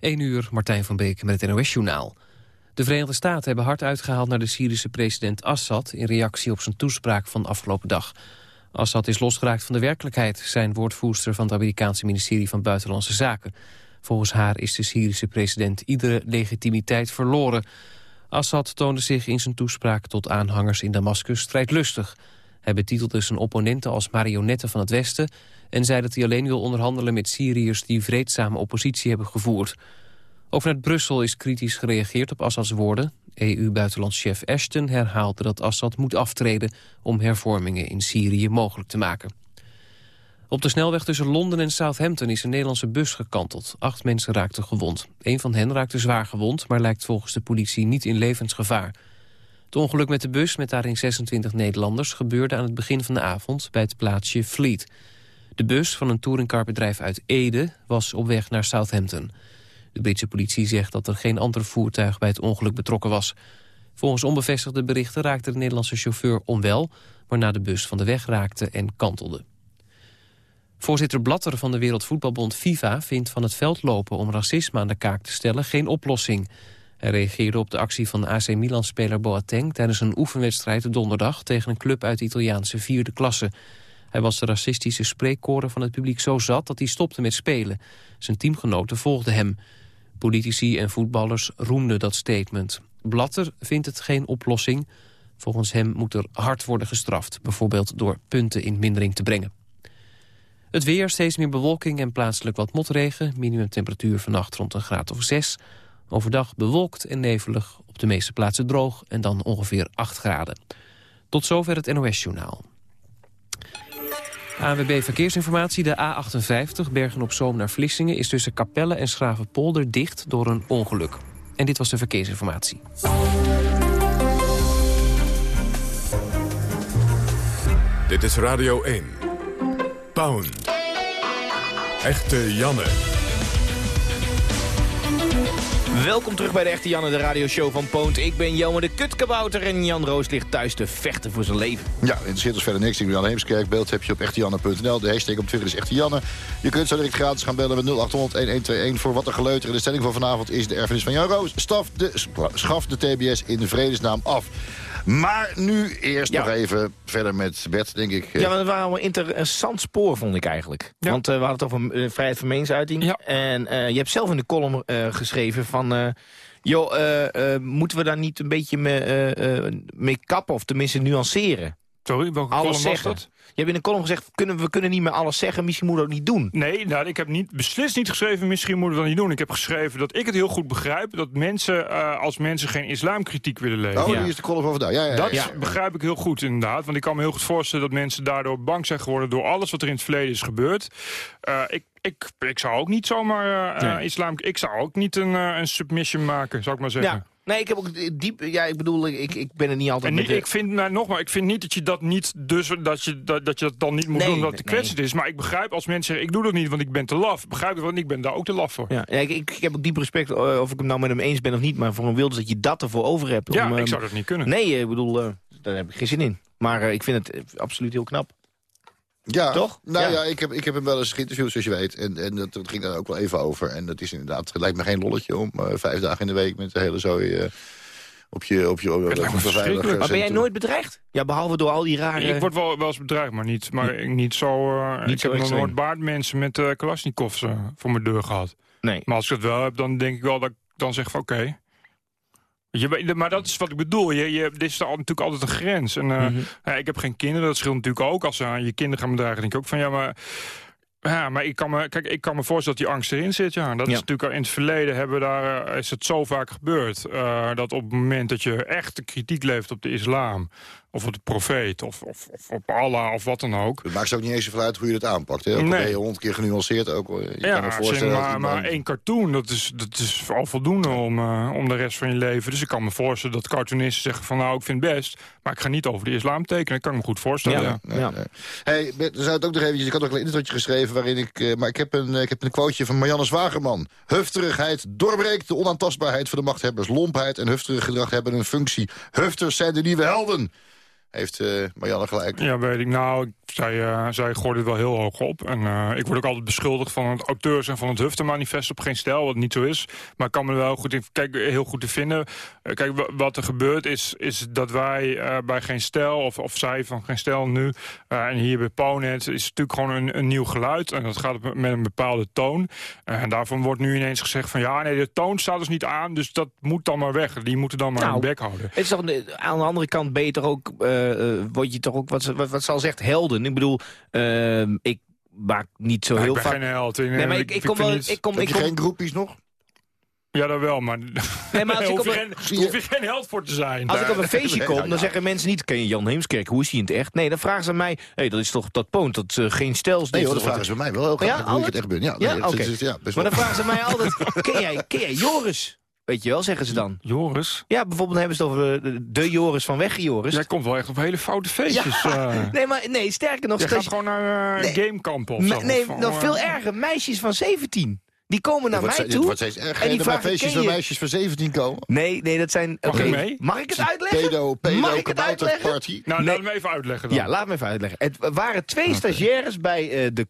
1 uur, Martijn van Beek met het NOS-journaal. De Verenigde Staten hebben hard uitgehaald naar de Syrische president Assad... in reactie op zijn toespraak van afgelopen dag. Assad is losgeraakt van de werkelijkheid... zijn woordvoerster van het Amerikaanse ministerie van Buitenlandse Zaken. Volgens haar is de Syrische president iedere legitimiteit verloren. Assad toonde zich in zijn toespraak tot aanhangers in Damascus strijdlustig. Hij betitelde zijn opponenten als marionetten van het Westen... en zei dat hij alleen wil onderhandelen met Syriërs die vreedzame oppositie hebben gevoerd. Ook vanuit Brussel is kritisch gereageerd op Assads woorden. EU-buitenlandschef Ashton herhaalde dat Assad moet aftreden... om hervormingen in Syrië mogelijk te maken. Op de snelweg tussen Londen en Southampton is een Nederlandse bus gekanteld. Acht mensen raakten gewond. Een van hen raakte zwaar gewond, maar lijkt volgens de politie niet in levensgevaar. Het ongeluk met de bus met daarin 26 Nederlanders gebeurde aan het begin van de avond bij het plaatsje Fleet. De bus van een touringcarbedrijf uit Ede was op weg naar Southampton. De Britse politie zegt dat er geen ander voertuig bij het ongeluk betrokken was. Volgens onbevestigde berichten raakte de Nederlandse chauffeur onwel... waarna de bus van de weg raakte en kantelde. Voorzitter Blatter van de Wereldvoetbalbond FIFA vindt van het veld lopen om racisme aan de kaak te stellen geen oplossing. Hij reageerde op de actie van AC Milan-speler Boateng tijdens een oefenwedstrijd donderdag tegen een club uit de Italiaanse vierde klasse. Hij was de racistische spreekkoren van het publiek zo zat dat hij stopte met spelen. Zijn teamgenoten volgden hem. Politici en voetballers roemden dat statement. Blatter vindt het geen oplossing. Volgens hem moet er hard worden gestraft, bijvoorbeeld door punten in mindering te brengen. Het weer, steeds meer bewolking en plaatselijk wat motregen. Minimumtemperatuur vannacht rond een graad of 6. Overdag bewolkt en nevelig, op de meeste plaatsen droog en dan ongeveer 8 graden. Tot zover het NOS-journaal. ANWB Verkeersinformatie, de A58 Bergen-op-Zoom naar Vlissingen... is tussen Capelle en Schravenpolder dicht door een ongeluk. En dit was de verkeersinformatie. Dit is Radio 1. Pound. Echte Janne. Welkom terug bij de Echte Janne, de radioshow van Poont. Ik ben Johan de Kutkabouter en Jan Roos ligt thuis te vechten voor zijn leven. Ja, interesseert ons verder niks. Ik ben Jan Heemskerk. Beeld heb je op echtejanne.nl. De hashtag op Twitter is Echte Janne. Je kunt zo direct gratis gaan bellen met 0800-1121 voor wat er geleuter. De stelling van vanavond is de erfenis van Jan Roos. Staf de, schaf de TBS in de vredesnaam af. Maar nu eerst nog even verder met Bert, denk ik. Ja, maar dat waren allemaal interessant spoor, vond ik eigenlijk. Want uh, we hadden het over uh, vrijheid van meningsuiting. Ja. En uh, je hebt zelf in de column geschreven van... joh, moeten we daar niet een beetje mee, mee kappen of tenminste nuanceren? Sorry, welke Alles column was dat? Je hebt in een column gezegd, kunnen, we kunnen niet meer alles zeggen, misschien moeten we dat niet doen. Nee, nou, ik heb niet, beslist niet geschreven, misschien moeten we dat niet doen. Ik heb geschreven dat ik het heel goed begrijp, dat mensen, uh, als mensen geen islamkritiek willen lezen. Oh, ja. die is de column over daar. Ja, ja, dat ja. begrijp ik heel goed, inderdaad. Want ik kan me heel goed voorstellen dat mensen daardoor bang zijn geworden door alles wat er in het verleden is gebeurd. Uh, ik ik, ik zou ook niet zomaar uh, nee. islam... Ik zou ook niet een, uh, een submission maken, zou ik maar zeggen. Ja. Nee, ik heb ook diep. Ja, ik bedoel, ik, ik ben er niet altijd. En niet, ik vind, nou, nogmaals, ik vind niet dat je dat niet, dus dat je dat, dat, je dat dan niet moet nee, doen omdat het nee, kwetsend is. Maar ik begrijp als mensen zeggen, ik doe dat niet, want ik ben te laf. Begrijp ik, want ik ben daar ook te laf voor. Ja, ja ik, ik, heb ook diep respect uh, of ik het nou met hem eens ben of niet. Maar voor een wilde dat je dat ervoor over hebt. Ja, om, ik zou dat niet kunnen. Nee, ik bedoel, uh, daar heb ik geen zin in. Maar ik vind het absoluut heel knap. Ja, toch? Nou ja, ja, ik, heb, ik heb hem wel eens geïnterviewd, zoals je weet. En, en dat, dat ging daar ook wel even over. En dat is inderdaad, het lijkt me geen lolletje om uh, vijf dagen in de week met de hele zooi... Uh, op je, op je, op je Maar ben jij nooit bedreigd? Ja, behalve door al die rare... Ik word wel, wel eens bedreigd, maar niet, maar niet zo... Uh, niet ik zo heb nog nooit baardmensen met uh, Kalashnikovs uh, voor mijn deur gehad. Nee. Maar als ik het wel heb, dan denk ik wel dat ik dan zeg van oké... Okay, je, maar dat is wat ik bedoel. Je, je, dit is natuurlijk altijd een grens. En, uh, mm -hmm. ja, ik heb geen kinderen, dat scheelt natuurlijk ook. Als ze aan je kinderen gaan bedreigen, denk ik ook van... ja, maar ja, maar ik kan me, kijk, ik kan me voorstellen dat die angst erin zit. Ja. Dat ja. is natuurlijk in het verleden hebben we daar, is het zo vaak gebeurd. Uh, dat op het moment dat je echt kritiek levert op de islam of op de profeet, of, of, of, op Allah, of wat dan ook. Het maakt ook niet eens zoveel uit hoe je het aanpakt. Hè? Ook nee. ben je honderd keer genuanceerd. Ook, je ja, kan voorstellen maar, maar één cartoon, dat is, dat is al voldoende om, uh, om de rest van je leven. Dus ik kan me voorstellen dat cartoonisten zeggen van... nou, ik vind het best, maar ik ga niet over de islam tekenen. Dat kan ik me goed voorstellen. Ja, ja. ja. Hey, er zou het ook nog eventjes, ik had ook een interviewtje geschreven... waarin ik, uh, maar ik heb, een, ik heb een quoteje van Marianne Zwagerman. Hufterigheid doorbreekt de onaantastbaarheid van de machthebbers. Lompheid en hufterig gedrag hebben een functie. Hufters zijn de nieuwe helden. Heeft uh, Marianne gelijk. Ja, weet ik. Nou, zij, uh, zij gooit het wel heel hoog op. En uh, ik word ook altijd beschuldigd van het auteurs en van het Hufte-manifest op geen stijl, wat niet zo is. Maar ik kan me wel goed in, kijk, heel goed te vinden. kijk, wat er gebeurt is, is dat wij bij geen stijl, of, of zij van geen stijl nu, en hier bij Pownet, is natuurlijk gewoon een, een nieuw geluid. En dat gaat met een bepaalde toon. en daarvan wordt nu ineens gezegd van ja, nee, de toon staat dus niet aan, dus dat moet dan maar weg. Die moeten dan maar nou, een bek houden. Het is toch aan de andere kant beter ook uh, word je toch ook, wat, wat, wat zal zegt, helden. Ik bedoel, uh, ik maak niet zo heel vaak... Ik ben geen held. Nee, nee maar ik, ik, kom wel... Ik kom, ik kom... geen groepjes nog? Ja, dat wel, maar nee, maar als ik hoef, je geen, hoef je geen held voor te zijn. Als ik op een feestje kom, dan zeggen mensen niet... ken je Jan Heemskerk, hoe is hij in het echt? Nee, dan vragen ze mij... hé, hey, dat is toch dat poont, dat uh, geen stels... Nee hoor, dat vragen ze mij wel heel graag, ja, hoe ik het echt ben. Ja, ja, nee, okay. ja Maar dan vragen ze mij altijd... ken, jij, ken jij Joris? Weet je wel, zeggen ze dan. Joris? Ja, bijvoorbeeld hebben ze het over de, de Joris van Wegge Joris. Jij komt wel echt op hele foute feestjes. Ja. Uh. Nee, maar nee, sterker nog... Je gaat gewoon naar uh, nee. gamekamp of zo. Nee, nog uh, veel erger. Meisjes van 17. Die komen naar mij toe. Wordt steeds erger. En die vragen, feestjes waar meisjes van 17 komen. Nee, nee, dat zijn... Mag okay. mee? Mag ik het uitleggen? Pedo, pedo, Mag ik het uitleggen? Party. Nou, nee. laat me even uitleggen dan. Ja, laat me even uitleggen. Het waren twee okay. stagiaires bij uh, de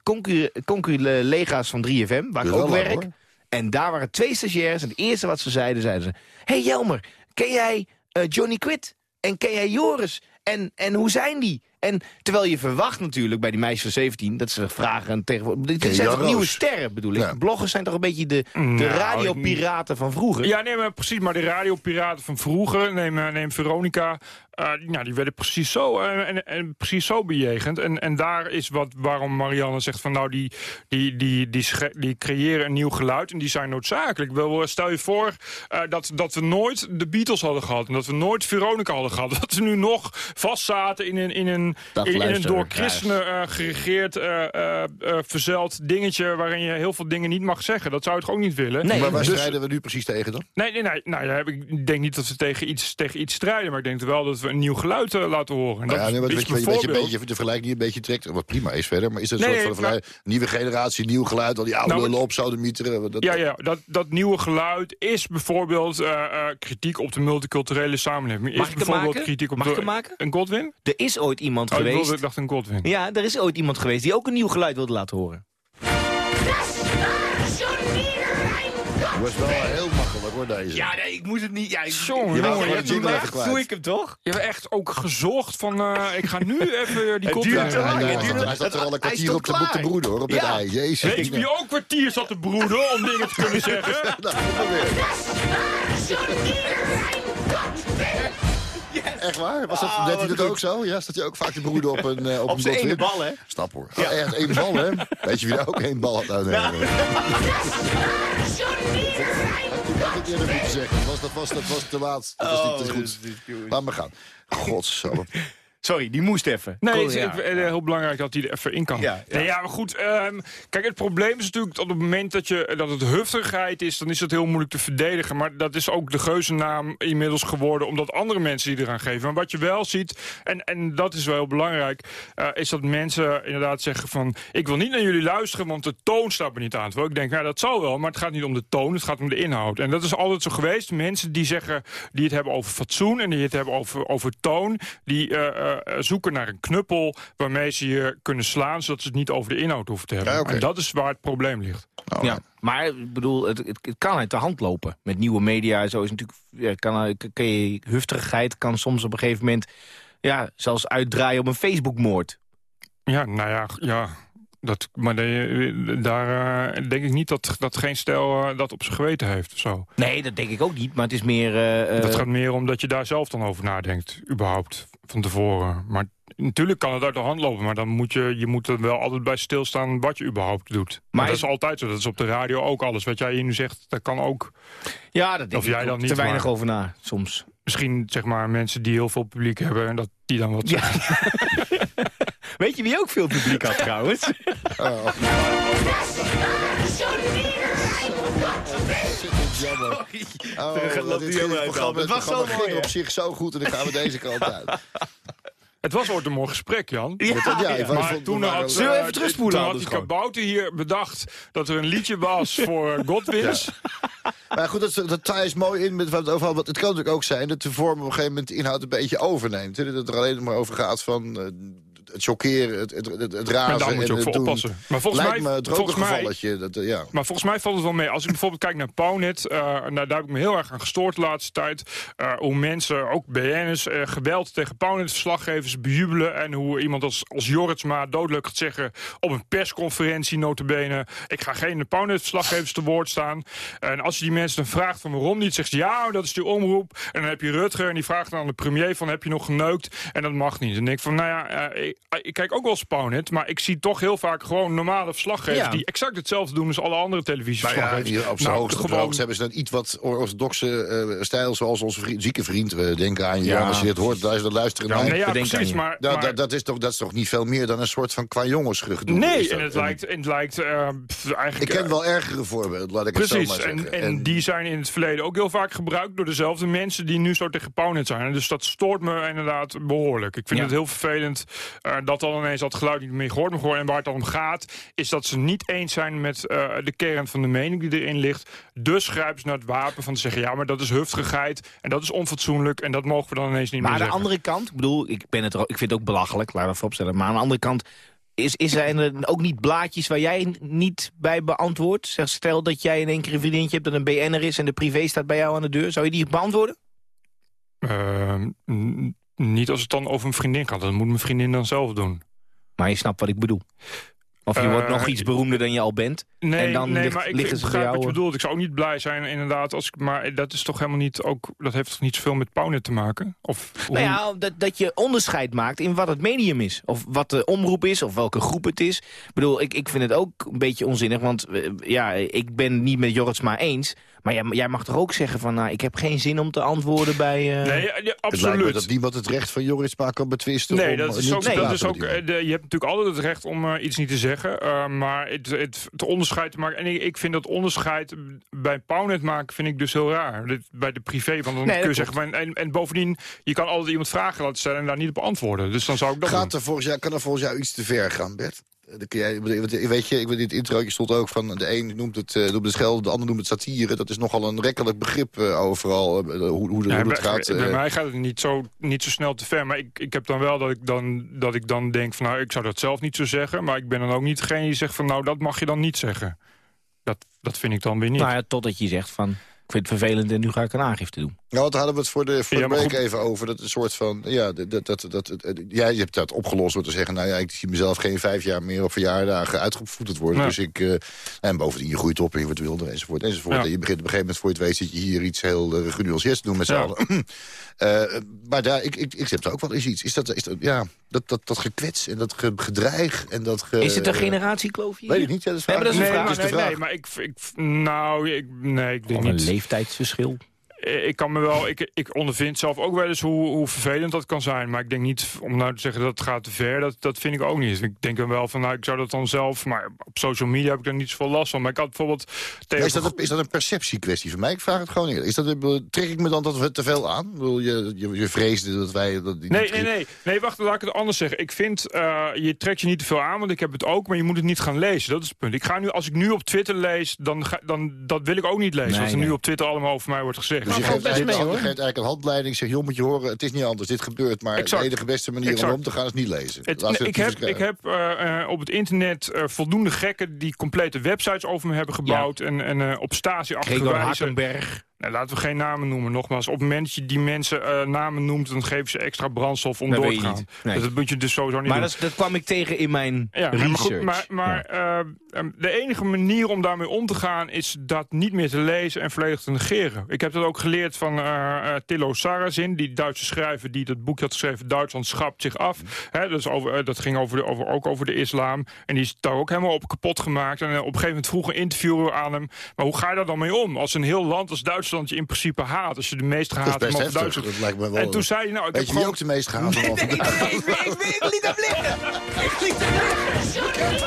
conculega's van 3FM, waar ik ook werk. Hoor. En daar waren twee stagiaires. En het eerste wat ze zeiden, zeiden ze... hey Jelmer, ken jij uh, Johnny Quid? En ken jij Joris? En, en hoe zijn die? En terwijl je verwacht natuurlijk bij die meisjes van 17... dat ze vragen tegenwoordig... Dit zijn toch nieuwe sterren, bedoel ik? Ja. Bloggers zijn toch een beetje de, de nou, radiopiraten van vroeger? Ja, nee, maar precies. Maar de radiopiraten van vroeger... neem, neem Veronica... Uh, nou, die werden precies zo, uh, en, en, precies zo bejegend. En, en daar is wat, waarom Marianne zegt van nou, die, die, die, die, die creëren een nieuw geluid en die zijn noodzakelijk. Wel, stel je voor uh, dat, dat we nooit de Beatles hadden gehad en dat we nooit Veronica hadden gehad. Dat we nu nog vastzaten in een, in een, in, in, een door christenen geregeerd, verzeld dingetje waarin je heel veel dingen niet mag zeggen. Dat zou je toch ook niet willen? Nee, maar waar dus, strijden we nu precies tegen dan? Nee, nee, nee nou, ja, ik denk niet dat we tegen iets, tegen iets strijden, maar ik denk wel dat we een nieuw geluid uh, laten horen. En dat ja, nee, maar is je, bijvoorbeeld... je, beetje, de vergelijking een beetje trekt, wat prima is verder, maar is dat een nee, soort van nieuwe generatie, nieuw geluid, al die oude nou, op zouden mieteren? Dat, ja, ja dat, dat nieuwe geluid is bijvoorbeeld uh, uh, kritiek op de multiculturele samenleving. Is Mag ik bijvoorbeeld maken? kritiek op Mag de, ik maken? Een Godwin? Er is ooit iemand oh, geweest... Ik, wilde, ik dacht een Godwin. Ja, er is ooit iemand geweest die ook een nieuw geluid wilde laten horen. Dat was wel heel makkelijk hoor, deze. Ja, nee, ik moest het niet... Ja, ik, Jongen, je je. Doe ik hem toch? Je hebt echt ook gezocht van, uh, ik ga nu even die kop... duurt te lang. Ja, hij zat er al een kwartier op te, te broeden hoor, op dit ei. Jezus. Weet je ook kwartier zat te broeden om dingen te kunnen zeggen? nou, Echt waar? Was dat, oh, deed hij dat ook zo? Ja, staat hij ook vaak te broeden op een uh, op, op een ene bal, hè? Snap hoor. Ja. Oh, echt één bal, hè? Weet je wie daar ook één bal had had ik eerder moeten zeggen. Dat was, dat was, dat was te laat. Dat was niet, dat is goed. Laat maar gaan. Godsamme. Sorry, die moest even. Nee, het is ja. heel belangrijk dat hij er even in kan. Ja, ja. Nee, ja maar goed. Um, kijk, het probleem is natuurlijk op het moment dat, je, dat het huftigheid is... dan is het heel moeilijk te verdedigen. Maar dat is ook de geuzennaam inmiddels geworden... omdat andere mensen die eraan geven. Maar wat je wel ziet, en, en dat is wel heel belangrijk... Uh, is dat mensen inderdaad zeggen van... ik wil niet naar jullie luisteren, want de toon staat me niet aan. Terwijl ik denk, nou, dat zal wel, maar het gaat niet om de toon... het gaat om de inhoud. En dat is altijd zo geweest. Mensen die zeggen, die het hebben over fatsoen... en die het hebben over, over toon... die uh, zoeken naar een knuppel waarmee ze je kunnen slaan... zodat ze het niet over de inhoud hoeven te hebben. Ja, okay. En dat is waar het probleem ligt. Oh, ja, maar ik bedoel, het, het, het, kan uit de hand lopen. Met nieuwe media en zo is natuurlijk... Ja, kan, kan je, hufterigheid kan soms op een gegeven moment... Ja, zelfs uitdraaien op een Facebookmoord. Ja, nou ja, ja dat, maar de, daar uh, denk ik niet dat, dat geen stel uh, dat op zijn geweten heeft. Of zo. Nee, dat denk ik ook niet. Maar het is meer... Uh, dat gaat meer om dat je daar zelf dan over nadenkt. Überhaupt, van tevoren. Maar natuurlijk kan het uit de hand lopen. Maar dan moet je, je moet er wel altijd bij stilstaan wat je überhaupt doet. Maar, dat is altijd zo. Dat is op de radio ook alles. Wat jij hier nu zegt, dat kan ook... Ja, dat denk of jij ik dan niet, te weinig maar, over na, soms. Misschien zeg maar mensen die heel veel publiek hebben... en dat die dan wat zeggen. Ja. Weet je wie ook veel publiek had trouwens? Oh. Jammer. Oh, dit, dit, dit programma, het was zo mooi, op zich zo goed en dan gaan we deze kant uit. Het was ooit een mooi gesprek, Jan. Ja, ja, ja. maar vond, toen had, Zullen we even terugspoelen? Toen had die kabouter hier bedacht dat er een liedje was voor Godwins. Ja. Maar goed, dat, dat is mooi in met wat het overal. Want het kan natuurlijk ook zijn dat de vorm op een gegeven moment de inhoud een beetje overneemt. Hè? Dat het er alleen maar over gaat van uh, het chockeren, het, het, het, het razen. daar moet je ook voor oppassen. Maar volgens Lijkt mij, me het volgens mij, gevalletje. Dat, uh, ja. Maar volgens mij valt het wel mee. Als ik bijvoorbeeld kijk naar Pownet, uh, nou, daar heb ik me heel erg aan gestoord de laatste tijd. Uh, hoe mensen, ook BN'ers, uh, geweld tegen Pownet-verslaggevers bejubelen. En hoe iemand als, als Jorritsma dodelijk gaat zeggen op een persconferentie notabene. Ik ga geen Pownet-verslaggevers te woord staan. En als je die mensen dan vraagt van waarom niet, zegt ze ja, dat is die omroep. En dan heb je Rutger en die vraagt dan aan de premier van heb je nog geneukt? En dat mag niet. En ik van nou ja, ik, ik, kijk ook wel eens Pownet, maar ik zie toch heel vaak gewoon normale verslaggevers ja. die exact hetzelfde doen als alle andere televisieverslaggevers. Nou ja, op zijn nou, hoogste gewoon... hebben ze dan iets wat orthodoxe uh, stijl, zoals onze vriend, zieke vriend. We denken aan je, ja. als je dit hoort, luister, luisteren ja, naar nee, ja, precies, maar, dat, maar... dat, dat, is toch, dat is toch niet veel meer dan een soort van qua jongensgedoe? Nee, en het lijkt, het lijkt uh, eigenlijk... Ik ken wel ergere voorbeelden, laat ik precies, het zo maar zeggen. En, en, en die zijn in het verleden ook heel vaak gebruikt door dezelfde mensen die nu zo tegen Pownet zijn. Dus dat stoort me inderdaad behoorlijk. Ik vind het heel vervelend uh, dat dan ineens dat geluid niet meer gehoord mag worden. En waar het dan om gaat, is dat ze niet eens zijn met uh, de kern van de mening die erin ligt. Dus grijpen ze naar het wapen van te zeggen... ja, maar dat is huftigheid en dat is onfatsoenlijk... en dat mogen we dan ineens niet maar meer. Maar aan de andere kant, ik bedoel, ik, ben het ik vind het ook belachelijk, laat dat vooropstellen. Maar aan de andere kant, is, is er ook niet blaadjes waar jij niet bij beantwoordt? Zeg, stel dat jij in één keer een vriendinnetje hebt dat een BN'er is... en de privé staat bij jou aan de deur. Zou je die beantwoorden? Uh, niet als het dan over een vriendin gaat. Dat moet mijn vriendin dan zelf doen. Maar je snapt wat ik bedoel. Of je uh, wordt nog iets beroemder dan je al bent. Nee, en dan nee ligt, maar ik, liggen ik ze begrijp jou... wat je bedoelt. Ik zou ook niet blij zijn, inderdaad. Als ik, maar dat is toch helemaal niet ook. Dat heeft toch niet zoveel met Pownet te maken? Of, nou ja, dat, dat je onderscheid maakt in wat het medium is. Of wat de omroep is, of welke groep het is. Ik bedoel, ik, ik vind het ook een beetje onzinnig. Want ja, ik ben het niet met Jorritsma eens. Maar jij, jij, mag toch ook zeggen van, nou, ik heb geen zin om te antwoorden bij... Uh... Nee, ja, Het absoluut. lijkt me dat niemand het recht van Jorritsma kan betwisten. Nee, om, dat is niet ook, te dat is ook iemand. de, je hebt natuurlijk altijd het recht om uh, iets niet te zeggen. Uh, maar het, het, het onderscheid te maken... En ik, ik vind dat onderscheid bij Pownet maken vind ik dus heel raar. Dit, bij de privé, want dan Nee, kun je dat zeggen... van- En, en bovendien, je kan altijd iemand vragen laten stellen... en daar niet op antwoorden. Dus dan zou ik dat Gaat doen. er volgens jou, kan er volgens jou iets te ver gaan, Bert? Jij, want weet je, ik weet, in het introotje stond ook van... de een noemt het, uh, noemt het schelden, de ander noemt het satire. Dat is nogal een rekkelijk begrip uh, overal, uh, hoe, hoe, hoe Ja, het bij, gaat. bij mij gaat het niet zo, niet zo snel te ver. Maar ik, ik heb dan wel dat ik dan, dat ik dan denk van... nou, ik zou dat zelf niet zo zeggen. Maar ik ben dan ook niet degene die zegt van... nou, dat mag je dan niet zeggen. Dat, dat vind ik dan weer niet. Nou ja, totdat je zegt van, ik vind het vervelend en nu ga ik een aangifte doen. Nou, want daar hadden we het voor de, voor Ja, de week goed. even over. Dat een soort van, ja, dat, dat, dat, dat, dat- jij hebt dat opgelost door te zeggen... nou ja, ik zie mezelf geen vijf jaar meer op verjaardagen uitgevoerd worden. Dus ik, eh, en bovendien, je groeit op en je wordt wilder enzovoort enzovoort. Ja. En je begint op een gegeven moment voor je het weet... zit je hier iets heel uh, genuanceerd te doen met z'n Ja. allen. Eh, maar daar, ik, ik, ik heb er ook wel eens iets. Is dat, is dat, ja, dat, dat, dat gekwets en dat ge- gedreig en dat... Ge, Is het een generatiekloof hier? Weet ik niet, ja, dat is, Nee, maar dat is een vraag. nee, vraag. nee, maar ik, ik, nou, ik, nee, ik denk een niet. leeftijdsverschil. Ik kan me wel, ik, ik ondervind zelf ook wel eens hoe, hoe vervelend dat kan zijn. Maar ik denk niet, om nou te zeggen dat het gaat te ver, dat, dat vind ik ook niet. Ik denk dan wel van, nou, ik zou dat dan zelf, maar op social media heb ik er niet zoveel last van. Maar ik had bijvoorbeeld tegen... is, dat een, is dat een perceptiekwestie voor mij? Ik vraag het gewoon eerlijk. Is dat, trek ik me dan dat we te veel aan? Ik bedoel, je, je, je vreesde dat wij... Dat die Nee, niet- nee, nee. Nee, wacht, laat ik het anders zeggen. Ik vind, eh, je trekt je niet te veel aan, want ik heb het ook, maar je moet het niet gaan lezen. Dat is het punt. Ik ga nu, als ik nu op Twitter lees, dan, ga, dan dat wil ik ook niet lezen. Nee, wat er nee. nu op Twitter allemaal over mij wordt gezegd. Dus je geeft, best eigenlijk, mee, je hoor. geeft eigenlijk een handleiding. Zeg, joh, moet je horen, het is niet anders. Dit gebeurt, maar Exact. de enige beste manier Exact. om om te gaan is niet lezen. Het, nee, ik heb, ik heb eh, eh, op het internet eh, voldoende gekken die complete websites over me hebben gebouwd. En, en eh, op statie-achtige Gregor. Hakenberg. Nou, laten we geen namen noemen, nogmaals. Op het moment dat je die mensen eh, namen noemt, dan geven ze extra brandstof om Dat door te gaan. Nee. Dus dat moet je dus sowieso niet Maar doen. dat, dat kwam ik tegen in mijn Ja, maar, research. goed, maar, maar eh, ehm, de enige manier om daarmee om te gaan... is dat niet meer te lezen en volledig te negeren. Ik heb dat ook geleerd van eh eh, Thilo Sarrazin... die Duitse schrijver die dat boekje had geschreven... Duitsland schapt zich af. Hè, dus over, dat ging over de, over, ook over de islam. En die is daar ook helemaal op kapot gemaakt. En op een gegeven moment vroeg een interviewer aan hem... maar hoe ga je daar dan mee om? Als een heel land als Duitsland je in principe haat... als je de meest is gehaat man van. Duitsland... Dat lijkt me wel... En toen zei hij, nou, ik Weet heb je gewoon... ook de meest gehaat van vandaag? ik, ik, ik, ik liet hem liggen. Ik liet hem liggen.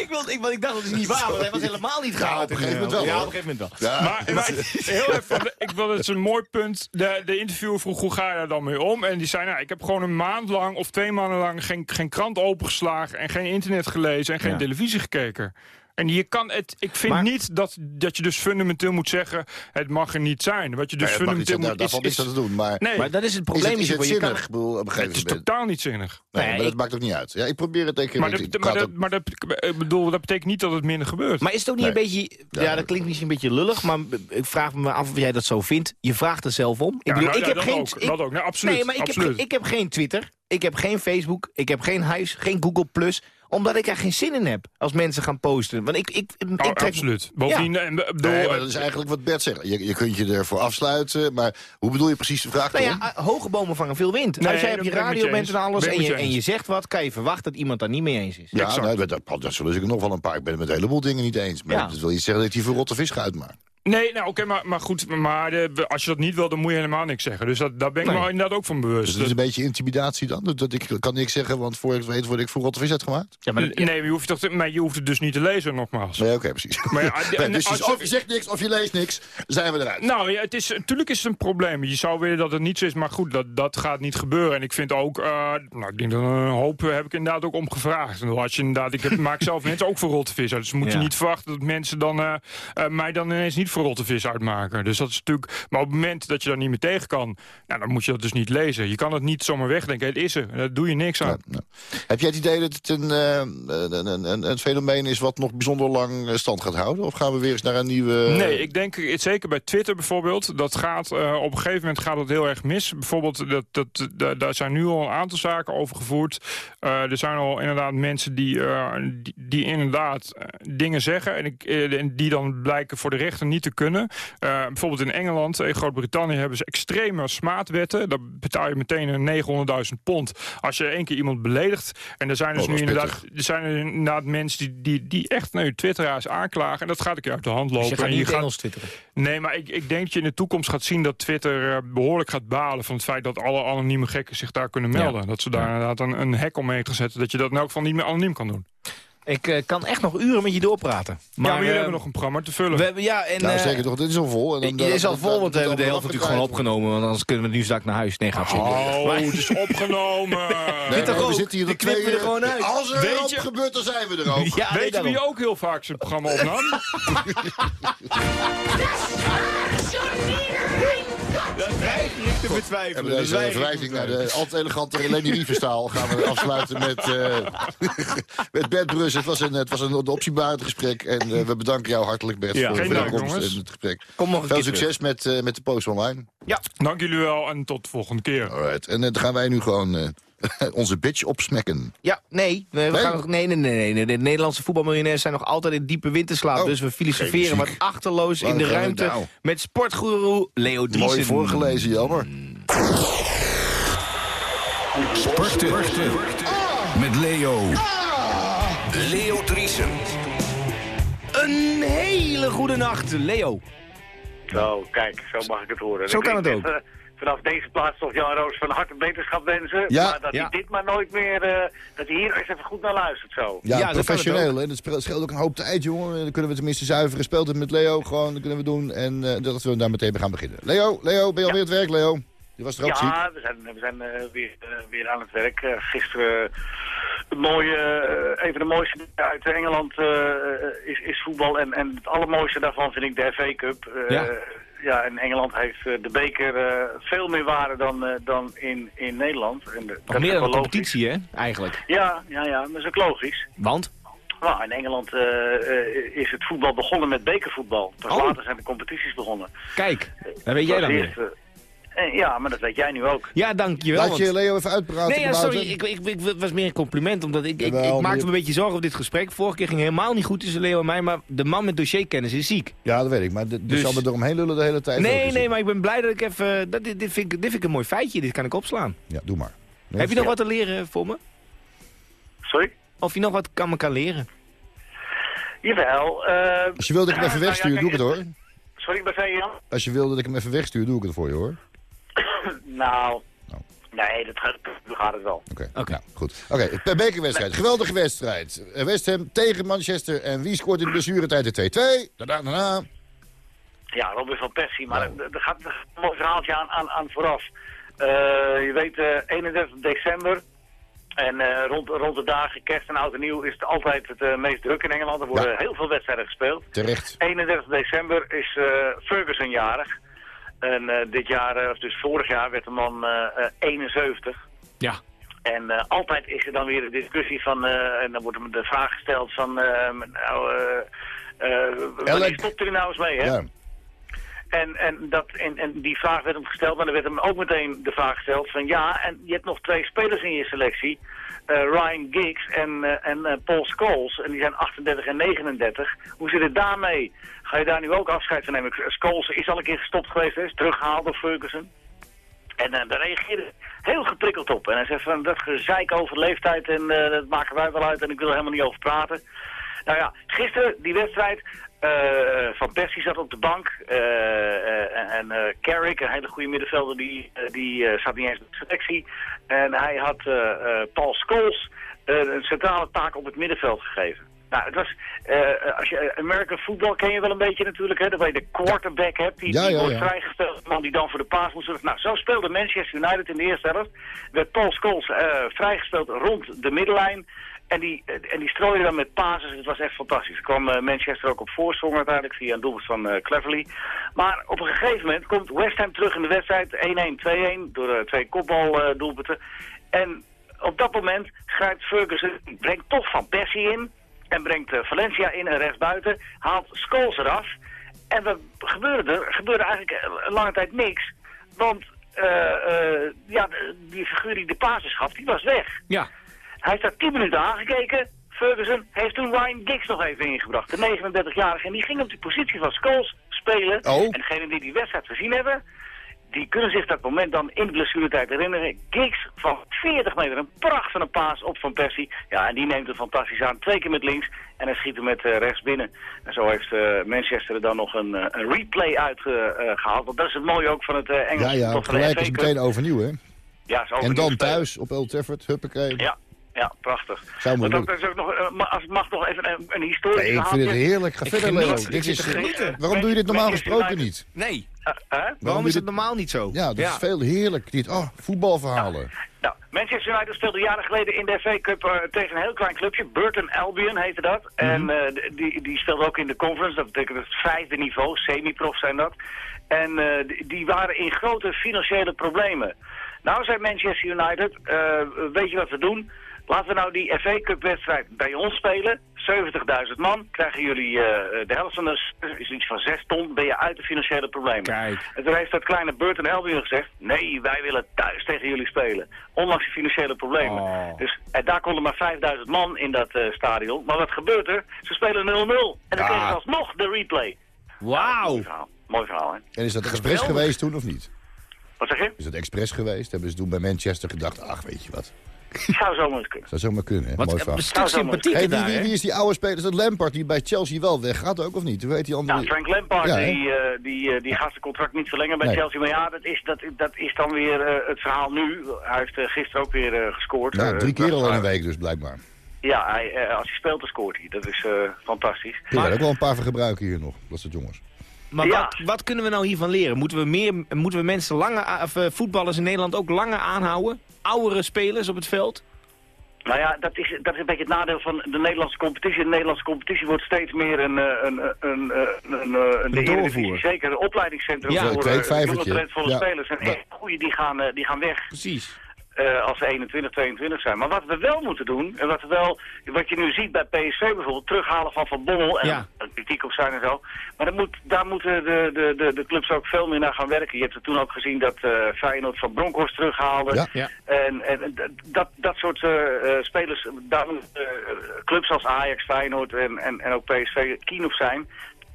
Ik, wilde, ik, want ik dacht dat het niet waar was. Hij was helemaal niet gehaald. op een gegeven moment wel, Ja, op een gegeven moment wel. Ja. Maar, maar heel even, ik wil het is een mooi punt. De, de interviewer vroeg hoe ga je daar dan mee om? En die zei, nou, ik heb gewoon een maand lang of twee maanden lang geen, geen krant opengeslagen en geen internet gelezen en geen Ja. televisie gekeken. En je kan het, ik vind niet dat, dat je dus fundamenteel moet zeggen... het mag er niet zijn. Wat je dus fundamenteel moet... Daarvan is, dat te doen, maar, nee. maar dat is het probleem. Is het, is het zinnig? Kan... Bedoel, op een gegeven het is totaal niet zinnig. Nee, nee maar dat maakt ook niet uit. Ja, ik probeer het tegen maar, dat, maar, dat, maar dat, ik bedoel, dat betekent niet dat het minder gebeurt. Maar is het ook niet een beetje... Ja, dat klinkt misschien een beetje lullig, maar ik vraag me af of jij dat zo vindt. Je vraagt er zelf om. Ik bedoel, nou, ik heb dat geen... Ook, dat ook, nee, absoluut. Nee, maar ik heb, ik heb geen Twitter. Ik heb geen Facebook, ik heb geen huis, geen Google+. Plus omdat ik er geen zin in heb als mensen gaan posten. Want ik, ik, ik, oh, trek... Absoluut. Bovendien, ja. bedoel, nee, dat is eigenlijk wat Bert zegt. Je, je kunt je ervoor afsluiten, maar hoe bedoel je precies de vraag? Nou ja, hoge bomen vangen veel wind. Nee, als jij op je radio bent en alles en je, en je zegt wat... kan je verwachten dat iemand daar niet mee eens is. Ja, nou, dat, dat zullen ze nog wel een paar. Ik ben het met een heleboel dingen niet eens. Maar ja. dat wil je zeggen dat ik die voor rotte vis ga uitmaken. Nee, nou oké, maar, maar goed, maar de, als je dat niet wil, dan moet je helemaal niks zeggen. Dus dat, daar ben ik nee. me inderdaad ook van bewust. Dus dat is een beetje intimidatie dan? Dat ik kan niks zeggen, want voor ik weet word ik voor rotte vis uitgemaakt? Ja, maar, nee, maar je hoeft, toch te, maar je hoeft het dus niet te lezen, nogmaals. Nee, oké, precies. Maar ja, nee, dus als, of je zegt niks of je leest niks, zijn we eruit. Nou, ja, het is, natuurlijk is het een probleem. Je zou willen dat het niet zo is, maar goed, dat, dat gaat niet gebeuren. En ik vind ook, uh, nou, ik denk dat een hoop heb ik inderdaad ook om gevraagd. Als je inderdaad, ik heb, maak zelf mensen ook voor rotte vis uit. Dus moet ja. je niet verwachten dat mensen dan, uh, uh, mij dan ineens niet voor rotte vis uitmaken. Dus dat is natuurlijk. Maar op het moment dat je daar niet meer tegen kan, nou, dan moet je dat dus niet lezen. Je kan het niet zomaar wegdenken. Het is er. Daar doe je niks aan. Ja. Heb jij het idee dat het een, een, een, een, een, fenomeen is wat nog bijzonder lang stand gaat houden? Of gaan we weer eens naar een nieuwe. Nee, ik denk zeker bij Twitter bijvoorbeeld. Dat gaat uh, op een gegeven moment gaat het heel erg mis. Bijvoorbeeld, dat, dat, dat, daar zijn nu al een aantal zaken over gevoerd. Uh, er zijn al inderdaad mensen die, uh, die, die, inderdaad dingen zeggen. En ik, die dan blijken voor de rechter niet te kunnen. Uh, bijvoorbeeld in Engeland, in Groot-Brittannië hebben ze extreme smaadwetten. Daar betaal je meteen een 900.000 pond als je één keer iemand beledigt. En er zijn dus oh, nu inderdaad, er zijn er inderdaad mensen die, die, die echt nu twitteraars aanklagen. En dat gaat een keer uit de hand lopen. Dus je gaat en niet je Engels twitteren? Nee, maar ik, ik denk dat je in de toekomst gaat zien dat Twitter uh, behoorlijk gaat balen van het feit dat alle anonieme gekken zich daar kunnen melden. Ja. Dat ze daar ja. inderdaad een, een hek omheen gaan zetten. Dat je dat in elk geval niet meer anoniem kan doen. Ik uh, kan echt nog uren met je doorpraten. Maar, ja, maar jullie uh, hebben nog een programma te vullen. We hebben, ja, en, nou, uh, zeker toch, dit is al vol. En dan, dit is al vol, want we hebben de helft natuurlijk gewoon opgenomen. Want anders kunnen we nu straks naar huis. Nee, gaat Oh, maar, het is opgenomen. nee, nee, we zitten hier de twee er gewoon uit. Als er wat gebeurt, dan zijn we er ook. Ja, Weet je wie ook heel vaak zijn programma opnam? Te betwijfelen. En deze verwijzing naar de altijd elegante Leni Riefenstaal gaan we afsluiten met, uh, met Bert Brus. Het was een, het was een optiebarend gesprek en uh, we bedanken jou hartelijk Bert ja, voor, de komst in het gesprek. Kom nog een Veel succes met, uh, met de post online. Ja. Dank jullie wel en tot de volgende keer. Alright. En dan gaan wij nu gewoon onze bitch opsmekken. Ja, nee. We Nee? Gaan nog, nee, nee, nee, nee. De Nederlandse voetbalmiljonairs zijn nog altijd in diepe winterslaap. Oh, dus we filosoferen wat achterloos in de ruimte... nou? met sportgoeroe Leo Driesen. Mooi voorgelezen, jammer. Sporten. Met Leo. Leo Driesen. Een hele goede nacht, Leo. Zo, kijk, zo mag ik het horen. Zo kan het ook. Vanaf deze plaats toch Jan Roos van harte beterschap wensen. Ja. Maar dat Ja. hij dit maar nooit meer, eh, dat hij hier eens even goed naar luistert zo. Ja, Ja, dat professioneel. hè. Dat scheelt ook een hoop tijd, jongen. Dan kunnen we tenminste zuiveren. Speelt het met Leo gewoon, dat kunnen we doen. En eh, dat we daar meteen gaan beginnen. Leo, Leo, ben je alweer aan het werk, Leo? Je was er ook ziek. Ja, we zijn, we zijn eh, weer, weer aan het werk. Gisteren het mooie, een van de mooiste dingen uit Engeland eh, is, is voetbal. En, en het allermooiste daarvan vind ik de FA Cup. Eh, Ja. Ja, en Engeland heeft eh, de beker eh, veel meer waarde dan, eh, dan in, in Nederland. En de- Nog meer dan een competitie, hè? Eigenlijk. Ja, ja, ja, dat is ook logisch. Want? Nou, in Engeland is het voetbal begonnen met bekervoetbal. Pas Oh. later zijn de competities begonnen. Kijk, daar weet jij dan weer. Eh, eh, ja, maar dat weet jij nu ook. Ja, dankjewel. Laat je want- Leo even uitpraten. Nee, ja, sorry, ik, ik, ik- het was meer een compliment. Omdat ik, ik, ik maakte me een beetje zorgen op dit gesprek. Vorige keer ging helemaal niet goed tussen Leo en mij. Maar de man met dossierkennis is ziek. Ja, dat weet ik. Maar dus Dus- zal er eromheen lullen de hele tijd. Nee, eens. nee, maar ik ben blij dat ik even... Dat, dit, dit, vind ik, dit vind ik een mooi feitje. Dit kan ik opslaan. Ja, doe maar. Nee, Heb je nog wat te leren voor me? Sorry? Of je nog wat kan me kan leren? Jawel. eh, Als je wil dat ik hem even nou ja, wegstuur, kijk, doe ik het hoor. Sorry, je Jan? Als je wil dat ik hem even wegstuur, doe ik het voor je hoor. Nou, Nou. nee, dat gaat, dat gaat het wel. Oké, Oké. nou, goed. Oké, per bekerwedstrijd. Geweldige wedstrijd. Eh, West Ham tegen Manchester. En wie scoort in de blessuretijd de 2-2? Daarna, daarna. Ja, Robin van Persie, maar Nou. er gaat een mooi verhaaltje aan, aan, aan vooraf. Eh, je weet, eh, 31 december En uh, rond, rond de dagen kerst en oud en nieuw is het altijd het uh, meest druk in Engeland. Er worden heel veel wedstrijden gespeeld. Terecht. 31 december is uh, Ferguson jarig. En dit jaar, of dus vorig jaar, werd de man 71. Ja. En altijd is er dan weer een discussie van, en dan wordt hem de vraag gesteld van, nou, wanneer stopt u nou eens mee, hè? Ja. En, en, dat, en, en die vraag werd hem gesteld, maar er werd hem ook meteen de vraag gesteld van ja, en je hebt nog twee spelers in je selectie, uh, Ryan Giggs en, uh, en uh, Paul Scholes, en die zijn 38 en 39. Hoe zit het daarmee? Ga je daar nu ook afscheid van nemen? Scholes is al een keer gestopt geweest, is teruggehaald door Ferguson. En daar reageerde heel geprikkeld op. En hij zei van, dat gezeik over leeftijd en dat maken wij wel uit en ik wil er helemaal niet over praten. Nou ja, gisteren die wedstrijd, uh, van Persie zat op de bank. Uh, en Carrick, een hele goede middenvelder, die, die zat niet eens in de selectie. En hij had Paul Scholes een centrale taak op het middenveld gegeven. Nou, het was, als je American football ken je wel een beetje natuurlijk, hè, dat je de quarterback hebt, die, die wordt vrijgesteld, man die dan voor de paas moet zorgen. Nou, zo speelde Manchester United in de eerste helft. Werd Paul Scholes vrijgesteld rond de middenlijn. En die, en die strooide dan met pases. Het was echt fantastisch. Er kwam uh, Manchester ook op voorsprong uiteindelijk via een doelpunt van uh, Cleverly. Maar op een gegeven moment komt West Ham terug in de wedstrijd. 1-1, 2-1 door uh, twee kopbaldoelpunten. en op dat moment grijpt Ferguson, brengt toch Van Persie in. En brengt Valencia in en rechtsbuiten. Haalt Scholes eraf. En wat gebeurde er? Gebeurde eigenlijk een lange tijd niks. Want ja, die figuur die de pases gaf, die was weg. Ja. Hij heeft daar 10 minuten aangekeken. Ferguson heeft toen Ryan Giggs nog even ingebracht, de 39-jarige. En die ging op die positie van Scholes spelen. Oh. En degenen die die wedstrijd gezien hebben, die kunnen zich dat moment dan in de blessuretijd herinneren. Giggs van 40 meter, een pracht van een paas op Van Persie. Ja, en die neemt het fantastisch aan. Twee keer met links en hij schiet hem met uh, rechts binnen. En zo heeft uh, Manchester er dan nog een, uh, een replay uitgehaald. Want dat is het mooie ook van het Engelse. Ja, ja, gelijk is meteen overnieuw, hè? Ja, zo en dan thuis op Old Trafford, huppakee. Ja, ja, prachtig. Zou maar dat is ook nog, uh, als het mag nog even een, een historisch nee, ik vind het heerlijk. Ga verder, Leo. Dit is, waarom doe je dit normaal gesproken niet? Nee. Uh? Waarom is het normaal niet zo? Ja, dat ja. is veel heerlijk. Dit, oh, voetbalverhalen. Nou, Manchester United speelde jaren geleden in de FA Cup uh, tegen een heel klein clubje. Burton Albion heette dat. Mm -hmm. En uh, die, die speelde ook in de conference. Dat betekent het vijfde niveau. Semi-prof zijn dat. En uh, die, die waren in grote financiële problemen. Nou zei Manchester United, weet je wat we doen? Laten we nou die FA Cup wedstrijd bij ons spelen. 70.000 man, krijgen jullie uh, de helft van de, is iets van 6 ton, ben je uit de financiële problemen. Kijk. En toen heeft dat kleine Burton Albion gezegd, nee, wij willen thuis tegen jullie spelen. Ondanks de financiële problemen. Oh. Dus en daar konden maar 5000 man in dat uh, stadion. Maar wat gebeurt er? Ze spelen 0-0. En dan Ja. kregen ze alsnog de replay. Wauw. Mooi verhaal, Mooi verhaal hè. En is dat expres geweest toen of niet? Wat zeg je? Is dat expres geweest? Hebben ze toen bij Manchester gedacht, ach, weet je wat. Zou zo eens kunnen. Zou zomaar kunnen, hè? Wat Mooi een verhaal. stuk Nou, zo sympathiek Hey, wie, daar, wie, is die oude speler? Is dat Lampard die bij Chelsea wel weggaat ook, of niet? Hoe heet die andere? Nou, Frank Lampard, Ja, die, eh, die, eh, die gaat zijn contract niet verlengen bij Nee. Chelsea. Maar ja, dat is, dat, dat is dan weer eh, het verhaal nu. Hij heeft gisteren ook weer eh, gescoord. Nou, Eh, drie keer al in maar- een week dus, blijkbaar. Ja, hij, als hij speelt, dan scoort hij. Dat is eh, fantastisch. Je er ook wel een paar van gebruiken hier nog, dat soort jongens. Maar Ja. wat, wat kunnen we nou hiervan leren? Moeten we, meer, moeten we mensen langer, of, eh, voetballers in Nederland ook langer aanhouden? Oudere spelers op het veld? Nou ja, dat is, dat is een beetje het nadeel van de Nederlandse competitie. De Nederlandse competitie wordt steeds meer een, eh, een, een, een, een, een, eh. Zeker een opleidingscentrum Ja, voor eh, jonge talentvolle Ja. spelers. En echt goeie, die gaan, eh, die gaan weg. Precies. Eh, als ze 21, 22 zijn. Maar wat we wel moeten doen, en wat, we wel, wat je nu ziet bij PSV bijvoorbeeld, terughalen van Van Bommel en Ja. kritiek op zijn en zo. Maar dan moet, daar moeten de, de, de, de clubs ook veel meer naar gaan werken. Je hebt er toen ook gezien dat eh Feyenoord van Bronkhorst terughaalde. Ja. Ja. En, en dat, dat soort eh, spelers, daar moeten clubs als Ajax, Feyenoord en, en, en ook PSV keen op zijn.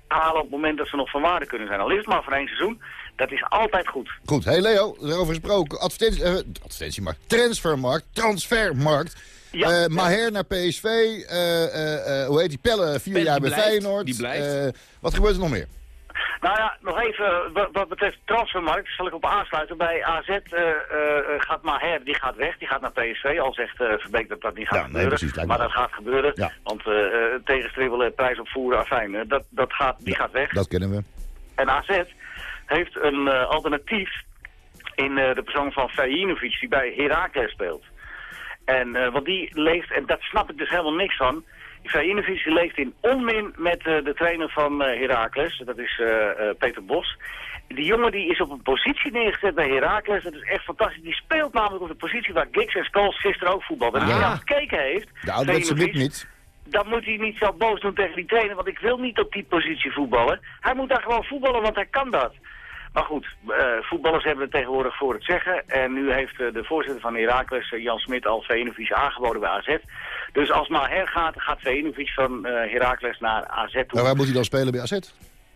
Halen op het moment dat ze nog van waarde kunnen zijn. Al is het maar voor één seizoen. Dat is altijd goed. Goed, hey Leo, erover gesproken. Advertentie, eh, advertentiemarkt, transfermarkt, transfermarkt. Ja. Eh, Maher naar PSV, eh, eh, eh, hoe heet die, Pelle, vier Pelle, jaar bij blijft, Feyenoord. die blijft. Eh, wat gebeurt er nog meer? Nou ja, nog even wat, wat betreft transfermarkt, zal ik op aansluiten. Bij AZ eh, eh, gaat Maher, die gaat weg, die gaat naar PSV. Al zegt eh Verbeek dat dat niet gaat Ja, nee, gebeuren. precies, maar dat gaat gebeuren, Ja. want tegenstribbelen, prijs opvoeren, afijn, dat, dat gaat, die gaat weg. Dat kennen we. En AZ heeft een eh, alternatief in eh, de persoon van Fejinovic, die bij Heracles speelt. En, uh, want die leeft, en dat snap ik dus helemaal niks van... Ivanovic leeft in onmin met uh, de trainer van uh, Heracles, dat is Peter Bos. Die jongen die is op een positie neergezet bij Heracles, dat is echt fantastisch. Die speelt namelijk op de positie waar Giggs en Scholes gisteren ook voetbalden. En ah. die gekeken heeft... De ouderwetse Mick niet dan moet hij niet zo boos doen tegen die trainer, want ik wil niet op die positie voetballen. Hij moet daar gewoon voetballen, want hij kan dat. Maar goed, uh, voetballers hebben het tegenwoordig voor het zeggen. En nu heeft uh, de voorzitter van Heracles, uh, Jan Smit, al Venovic aangeboden bij AZ. Dus als Maher gaat, gaat Venovic van Heracles naar AZ toe. Maar waar moet hij dan spelen bij AZ? Waar,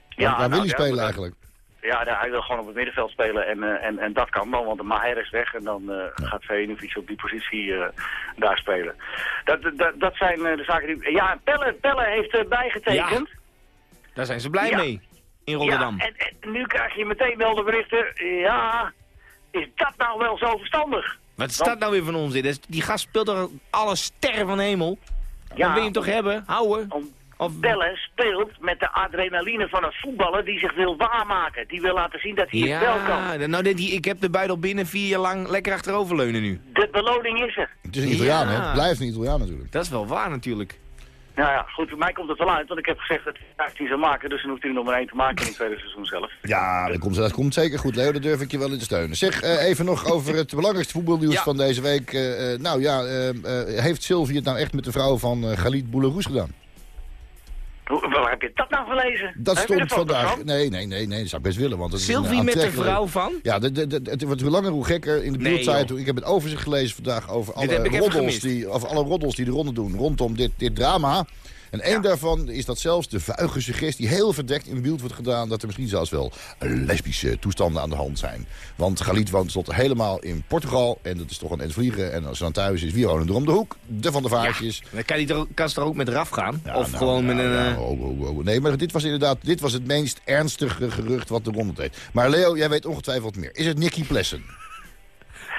ja, waar wil nou, hij spelen eigenlijk? Ja, hij wil gewoon op het middenveld spelen en, en, en dat kan dan, want de Maher is weg en dan ja. gaat Venovic op die positie daar spelen. Dat, dat, dat zijn de zaken die... Ja, Pelle, Pelle heeft bijgetekend. Ja. Daar zijn ze blij mee in Rotterdam. Ja, en, en, nu krijg je meteen wel de berichten, ja, is dat nou wel zo verstandig? Wat is dat nou weer van onzin? Die gast speelt toch alle sterren van de hemel? Ja, dat wil je hem toch hebben? Houden? Of... Bellen speelt met de adrenaline van een voetballer die zich wil waarmaken. Die wil laten zien dat hij ja, het wel kan. Nou, die, ik heb de buidel binnen vier jaar lang lekker achteroverleunen nu. De beloning is er. Het is een Italiaan, ja. hè? Het blijft een Italiaan natuurlijk. Dat is wel waar natuurlijk. Nou ja, goed, voor mij komt het wel uit, want ik heb gezegd dat hij 15 zou maken, dus dan hoeft hij er nog maar één te maken in het tweede seizoen zelf. Ja, dat komt, dat komt zeker goed, Leo, daar durf ik je wel in te steunen. Zeg, uh, even nog over het belangrijkste voetbalnieuws van deze week. Uh, uh, nou ja, heeft Sylvie het nou echt met de vrouw van Galit Bouleroes gedaan? Waar heb je dat nou gelezen? Dat stond vandaag. Nee, nee, nee, nee, dat zou ik best willen. Want het Sylvie met de vrouw van? Ja, de, de, de, het wordt hoe langer hoe gekker. In de nee, Ik heb het overzicht gelezen vandaag over alle roddels, die, over alle roddels die de ronde doen rondom dit, dit drama. En één daarvan is dat zelfs de vuige suggestie heel verdekt in beeld wordt gedaan... dat er misschien zelfs wel lesbische toestanden aan de hand zijn. Want Galit woont tot helemaal in Portugal. En dat is toch een vliegen. En als ze dan thuis is, wie wonen er om de hoek? De Van de Vaartjes. dan kan, hij er, kan ze er ook met raf gaan? of nou, gewoon met een... Uh... Oh, oh, oh. Nee, maar dit was inderdaad dit was het meest ernstige gerucht wat de ronde deed. Maar Leo, jij weet ongetwijfeld meer. Is het Nicky Plessen?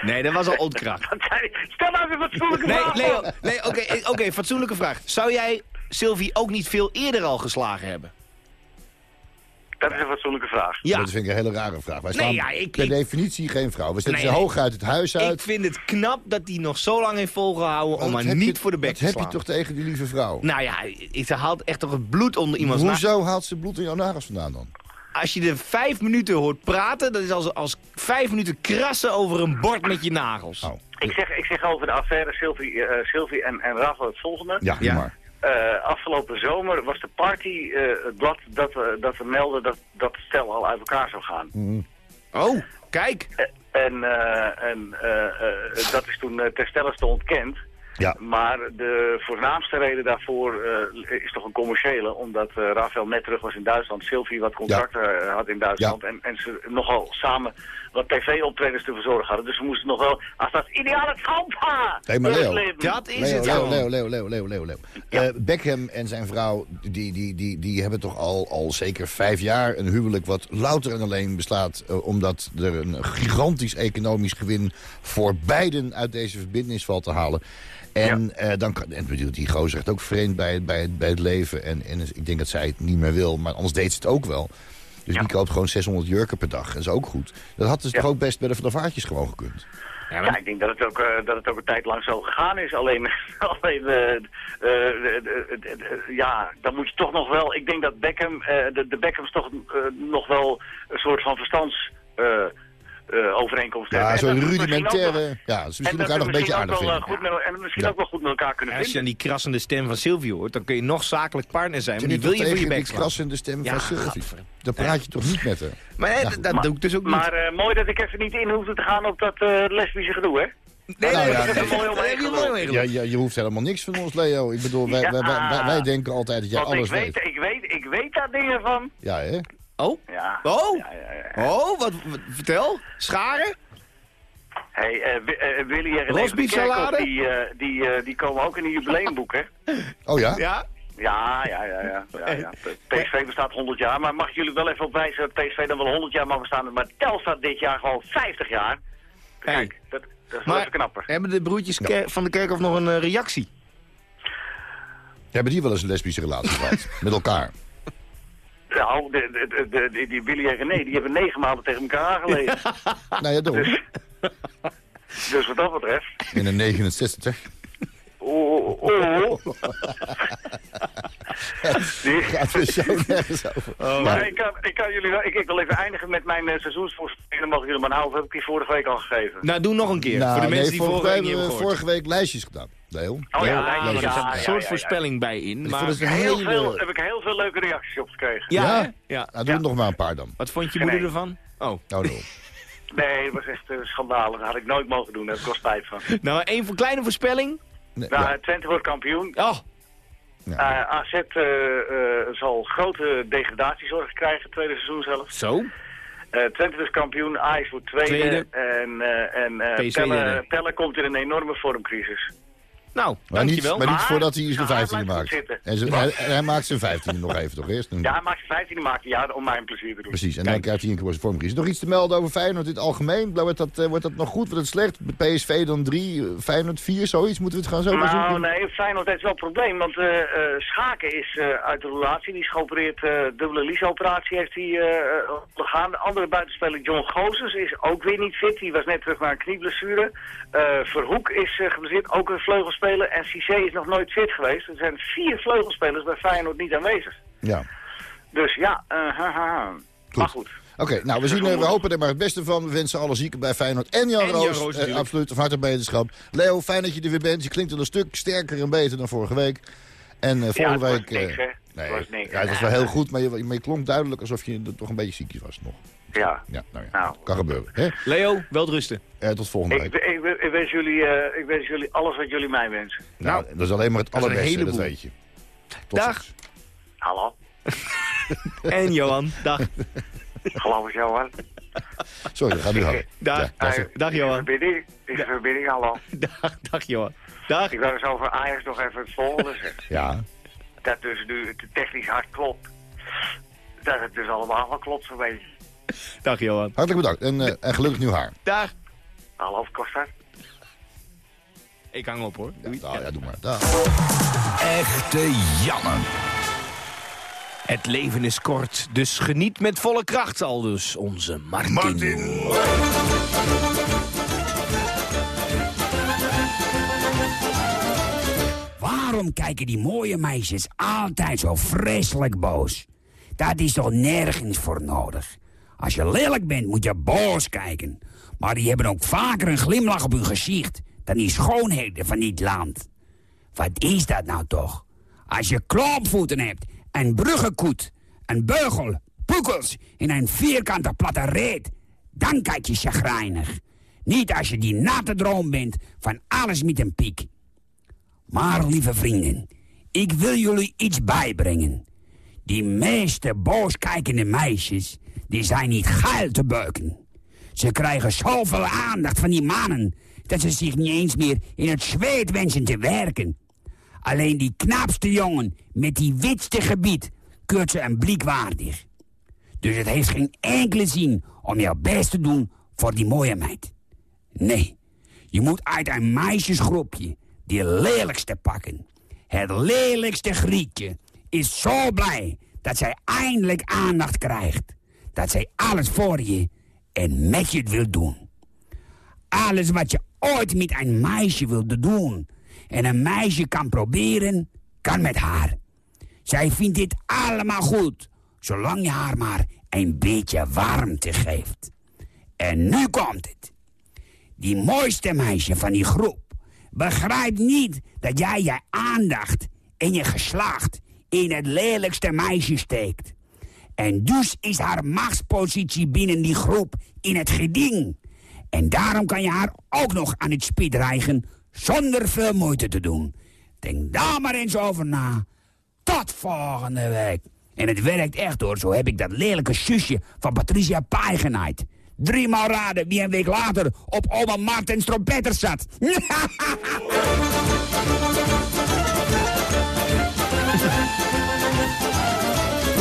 Nee, dat was al ontkracht. Stel nou even fatsoenlijke nee, vraag. Leo, nee, oké, okay, okay, fatsoenlijke vraag. Zou jij Sylvie ook niet veel eerder al geslagen hebben? Dat is een fatsoenlijke vraag. Ja. Dat vind ik een hele rare vraag. Wij staan nee, per definitie geen vrouw. We zetten nee, ze hoog uit het huis uit. Ik vind het knap dat hij nog zo lang heeft volgehouden om maar niet voor de bek te slaan. heb je toch tegen die lieve vrouw? Nou ja, ze haalt echt toch het bloed onder iemands Hoezo haalt ze bloed in jouw nagels vandaan dan? Als je er vijf minuten hoort praten, dat is als, als vijf minuten krassen over een bord met je nagels. Oh. Ik, zeg, ik zeg over de affaire Sylvie, uh, Sylvie en, en Rafa het volgende. Ja, ja. maar. Uh, afgelopen zomer was de party uh, het blad dat, uh, dat we melden dat, dat stel al uit elkaar zou gaan. Mm. Oh, kijk. en en dat is toen ter stelle ontkend. Ja. Maar de voornaamste reden daarvoor uh, is toch een commerciële. Omdat uh, Rafael net terug was in Duitsland. Sylvie wat contracten ja. Eh, had in Duitsland. Ja. En, en ze nogal samen wat tv-optredens te verzorgen hadden. Dus we moesten nog wel als dat ideale schandpaar. Hey, maar Leo, dat is Leo, het Leo, Leo, Leo, Leo, Leo, Leo, Leo. Ja. Uh, Beckham en zijn vrouw, die, die, die, die hebben toch al, al zeker vijf jaar een huwelijk... wat louter en alleen bestaat uh, omdat er een gigantisch economisch gewin... voor beiden uit deze verbindenis valt te halen. En, ja. uh, dan kan, en die gozer zegt ook vreemd bij, bij, bij het leven. En, en ik denk dat zij het niet meer wil, maar anders deed ze het ook wel. Dus ja. die koopt gewoon 600 jurken per dag. Dat is ook goed. Dat had dus ja. toch ook best bij de Van der Vaartjes gewoon gekund. Ja, ja, ik denk dat het, ook, uh, dat het ook een tijd lang zo gegaan is. Alleen, alleen uh, ja, dan moet je toch nog wel... Ik denk dat Beckham, de, de Beckhams toch nog wel een soort van verstands uh, overeenkomst ja, hebben. Ja, zo'n rudimentaire... Ja, dus misschien elkaar nog een beetje aardig vinden. Goed met, en misschien ja. ook wel goed met elkaar kunnen ja, Als je dan die krassende stem van Sylvie hoort, dan kun je nog zakelijk partner zijn. Maar die wil je voor je bek die krassende stem van Sylvie. Dan praat je toch niet met haar? Maar dat, dat doe ik dus ook niet. Maar uh, mooi dat ik even niet in hoefde te gaan op dat uh, lesbische gedoe, hè? Nee, nou, ja, dat is mooi om ja, ja, je hoeft helemaal niks van ons, Leo. Ik bedoel, wij, wij, wij, wij denken altijd dat jij alles ik weet, weet. Ik weet. Ik weet daar dingen van. Ja, hè? Oh? Ja. Oh? Ja, ja, ja. Oh, wat, wat, vertel. Scharen? Hey, uh, Willy en René die, uh, die, uh, die komen ook in een jubileumboek, hè? Oh ja? Ja. Ja, ja, ja, ja. ja, ja. PSV bestaat 100 jaar, maar mag ik jullie wel even op wijzen dat PSV dan wel 100 jaar mag bestaan, maar Telstar dit jaar gewoon 50 jaar. Kijk, hey. dat, dat is wel even knapper. Hebben de broertjes ja. van de Kerkhof nog een reactie? Hebben die wel eens een lesbische relatie gehad? Met elkaar? Nou, de, de, de, die Willy en René, die hebben negen maanden tegen elkaar aangelegen. nou ja, daarom. Dus, Dus wat dat betreft... In een 69. Oh, oh, oh. Die- Gaat er zo nergens over. Oh, maar ik kan, ik kan jullie wel, ik, ik wil even eindigen met mijn uh, seizoensvoorspelling. Dan mogen jullie maar houden. Heb ik die vorige week al gegeven. Nou, doe nog een keer. Nou, voor de mensen nee, die vorige, week vorige week lijstjes gedaan. Leo. Oh ja, er zit ja, een ja, soort ja, voorspelling bij in. Maar... het Heel hele... veel, heb ik heel veel leuke reacties op gekregen. Ja, Ja? Nou, doe er nog maar een paar dan. Wat vond je Nee. moeder ervan? Oh. Nou, Leo. Nee, dat was echt uh, schandalig. Dat had ik nooit mogen doen. Daar ik wel spijt van. Nou, één voor kleine voorspelling. Nee, Nou, ja. Twente wordt kampioen. Oh, Uh, AZ uh, uh, zal grote degradatiezorg krijgen, tweede seizoen zelf. zo. Uh, Twente is kampioen, Ajax wordt tweede. Tweede. En, uh, en uh, Pelle. Pelle komt in een enorme vormcrisis. Nou, Maar niet, maar niet voordat hij zijn Ja, hij 15e blijft maakt. goed zitten. En zijn- hij, hij maakt zijn 15e nog even toch eerst. Ja, hij maakt 15 maakt ja, om mij een plezier te doen. Precies, en dan krijgt hij een keer zijn vormcrisis. Nog iets te melden over Feyenoord in het algemeen? Wordt dat, eh, wordt dat nog goed? Wordt het slecht? PSV dan 3, Feyenoord 4, zoiets? Moeten we het gaan zo maar Nou, zoeken? nee, Feyenoord heeft wel een probleem, want eh, eh, Schaken is eh, uit de relatie. Die is geopereerd, eh, dubbele liesoperatie heeft hij eh ondergaan. De andere buitenspeler, John Gozes, is ook weer niet fit. Die was net terug naar een knieblessure. Eh, Verhoek is geblesseerd, ook een En Cissé is nog nooit fit geweest. Er zijn vier vleugelspelers bij Feyenoord niet aanwezig. Ja. Dus ja, uh, ha, maar goed. Oké, nou, we, zien, eh, we hopen er maar het beste van. We wensen alle zieken bij Feyenoord en Jan En Jan Roos. Roos eh, absoluut, van harte beterschap. Leo, fijn dat je er weer bent. Je klinkt al een stuk sterker en beter dan vorige week. En uh, was week... niks, nee, was niks. ja, het was wel heel goed, maar je, maar je klonk duidelijk alsof je er toch een beetje ziekjes was nog. Ja. Ja, nou ja, Nou. kan gebeuren. Hè? Leo, wel rusten. Eh, tot volgende week. ik, ik, wens jullie, uh, ik wens jullie alles wat jullie mij wensen. Nou, dat is alleen maar het allerbeste, dat weet je. Tot Dag. ziens. Hallo? En Johan, dag. Geloof ik, Johan? Sorry, ga nu hangen. Dag. Ja, dat is Dag, het. dag de Johan. verbinding? Is de verbinding, hallo? Dag, dag Johan. Dag. Ik wil eens over Ajax nog even het volgende zeggen. ja, Dat dus nu het technisch hard klopt. Dat het dus allemaal wel klopt zo'n beetje. Dag Johan. hartelijk bedankt. En, eh, en gelukkig nieuw haar. Dag. Hallo, Costa? Ik hang op hoor. Doei. Ja, ja, doe maar. Dag. Echte Janne. Het leven is kort, dus geniet met volle kracht al dus onze Martin. Martin. Waarom kijken die mooie meisjes altijd zo vreselijk boos? Dat is toch nergens voor nodig? Als je lelijk bent, moet je boos kijken. Maar die hebben ook vaker een glimlach op hun gezicht... dan die schoonheden van dit land. Wat is dat nou toch? Als je klompvoeten hebt, een bruggenkoet, een beugel, poekels... en een vierkante platte reet... dan kijk je chagrijnig. Niet als je die natte droom bent van alles met een piek. Maar, lieve vrienden, ik wil jullie iets bijbrengen. Die meeste booskijkende meisjes, die zijn niet geil te beuken. Ze krijgen zoveel aandacht van die mannen... dat ze zich niet eens meer in het zweet wensen te werken. Alleen die knapste jongen met die witste gebied... keurt ze een blik waardig. Dus het heeft geen enkele zin om jouw best te doen voor die mooie meid. Nee, je moet uit een meisjesgroepje die lelijkste pakken. Het lelijkste grietje is zo blij dat zij eindelijk aandacht krijgt. Dat zij alles voor je en met je wil doen. Alles wat je ooit met een meisje wilde doen en een meisje kan proberen, kan met haar. Zij vindt dit allemaal goed, zolang je haar maar een beetje warmte geeft. En nu komt het. Die mooiste meisje van die groep begrijpt niet dat jij je aandacht en je geslacht in het lelijkste meisje steekt. En dus is haar machtspositie binnen die groep in het geding. En daarom kan je haar ook nog aan het spit zonder veel moeite te doen. Denk daar maar eens over na. Tot volgende week. En het werkt echt hoor, zo heb ik dat lelijke zusje van Patricia Pai genaaid. Driemaal raden wie een week later op oma Martens trompetter zat.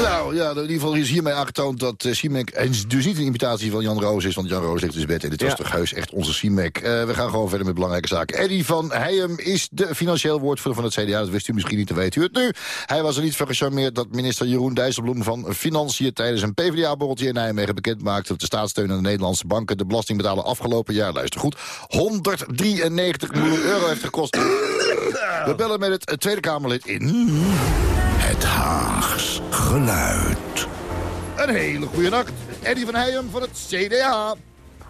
Nou ja, in ieder geval is hiermee aangetoond dat uh, Simek en dus niet een imitatie van Jan Roos is. Want Jan Roos ligt dus bed en dit was toch heus echt onze Simek. Uh, we gaan gewoon verder met belangrijke zaken. Eddie van Heijem is de financieel woordvoerder van het CDA. Dat wist u misschien niet, te weten u het nu. Hij was er niet van gecharmeerd dat minister Jeroen Dijsselbloem van Financiën... tijdens een PvdA-borreltje in Nijmegen bekend maakte... dat de staatssteun aan de Nederlandse banken de belastingbetaler afgelopen jaar... luister goed, 193 miljoen euro heeft gekost. We bellen met het Tweede Kamerlid in... Het Haags geluid. Een hele goede nacht. Eddie van Heijem van het CDA.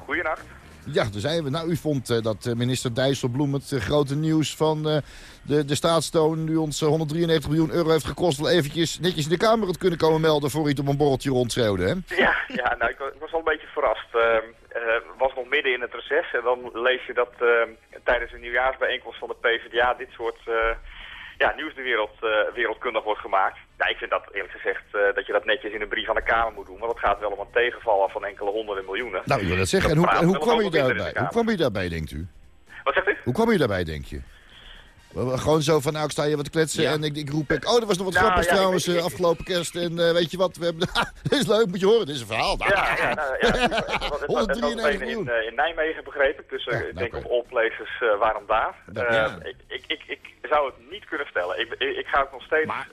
Goedenacht. Ja, daar zijn we. Nou, u vond uh, dat uh, minister Dijsselbloem het uh, grote nieuws van de, de staatssteun... die ons 193 miljoen euro heeft gekost... wel eventjes netjes in de Kamer had kunnen komen melden... voor u het op een borreltje rondschreeuwde, hè? Ja, ja nou, ik, was, ik was al een beetje verrast. was nog midden in het reces en dan lees je dat tijdens een nieuwjaarsbijeenkomst van de PvdA... dit soort ja, nieuws de wereld, uh, wereldkundig wordt gemaakt. Ja, ik vind dat eerlijk gezegd uh, dat je dat netjes in een brief aan de Kamer moet doen. Want het gaat wel om een tegenvallen van enkele honderden miljoenen. Nou, ik wil dat zeggen. en hoe, hoe kwam je daarbij? Hoe kwam je daarbij, denkt u? Wat zegt u? Hoe kwam je daarbij, denk je? Gewoon zo van, nou, ik sta hier wat kletsen en ik, ik roep... Ik, oh, er was nog wat nou, grappigs ja, trouwens, ik, ik, afgelopen kerst. En uh, weet je wat, we hebben, dit is leuk, moet je horen, dit is een verhaal. Ja, ja, nou, ja. 193 miljoen. In, in Nijmegen begrepen, dus ik denk op all places, uh, waarom daar? Uh, ik, ik, ik zou het niet kunnen vertellen. Ik, ik, ik ga ook nog steeds maar...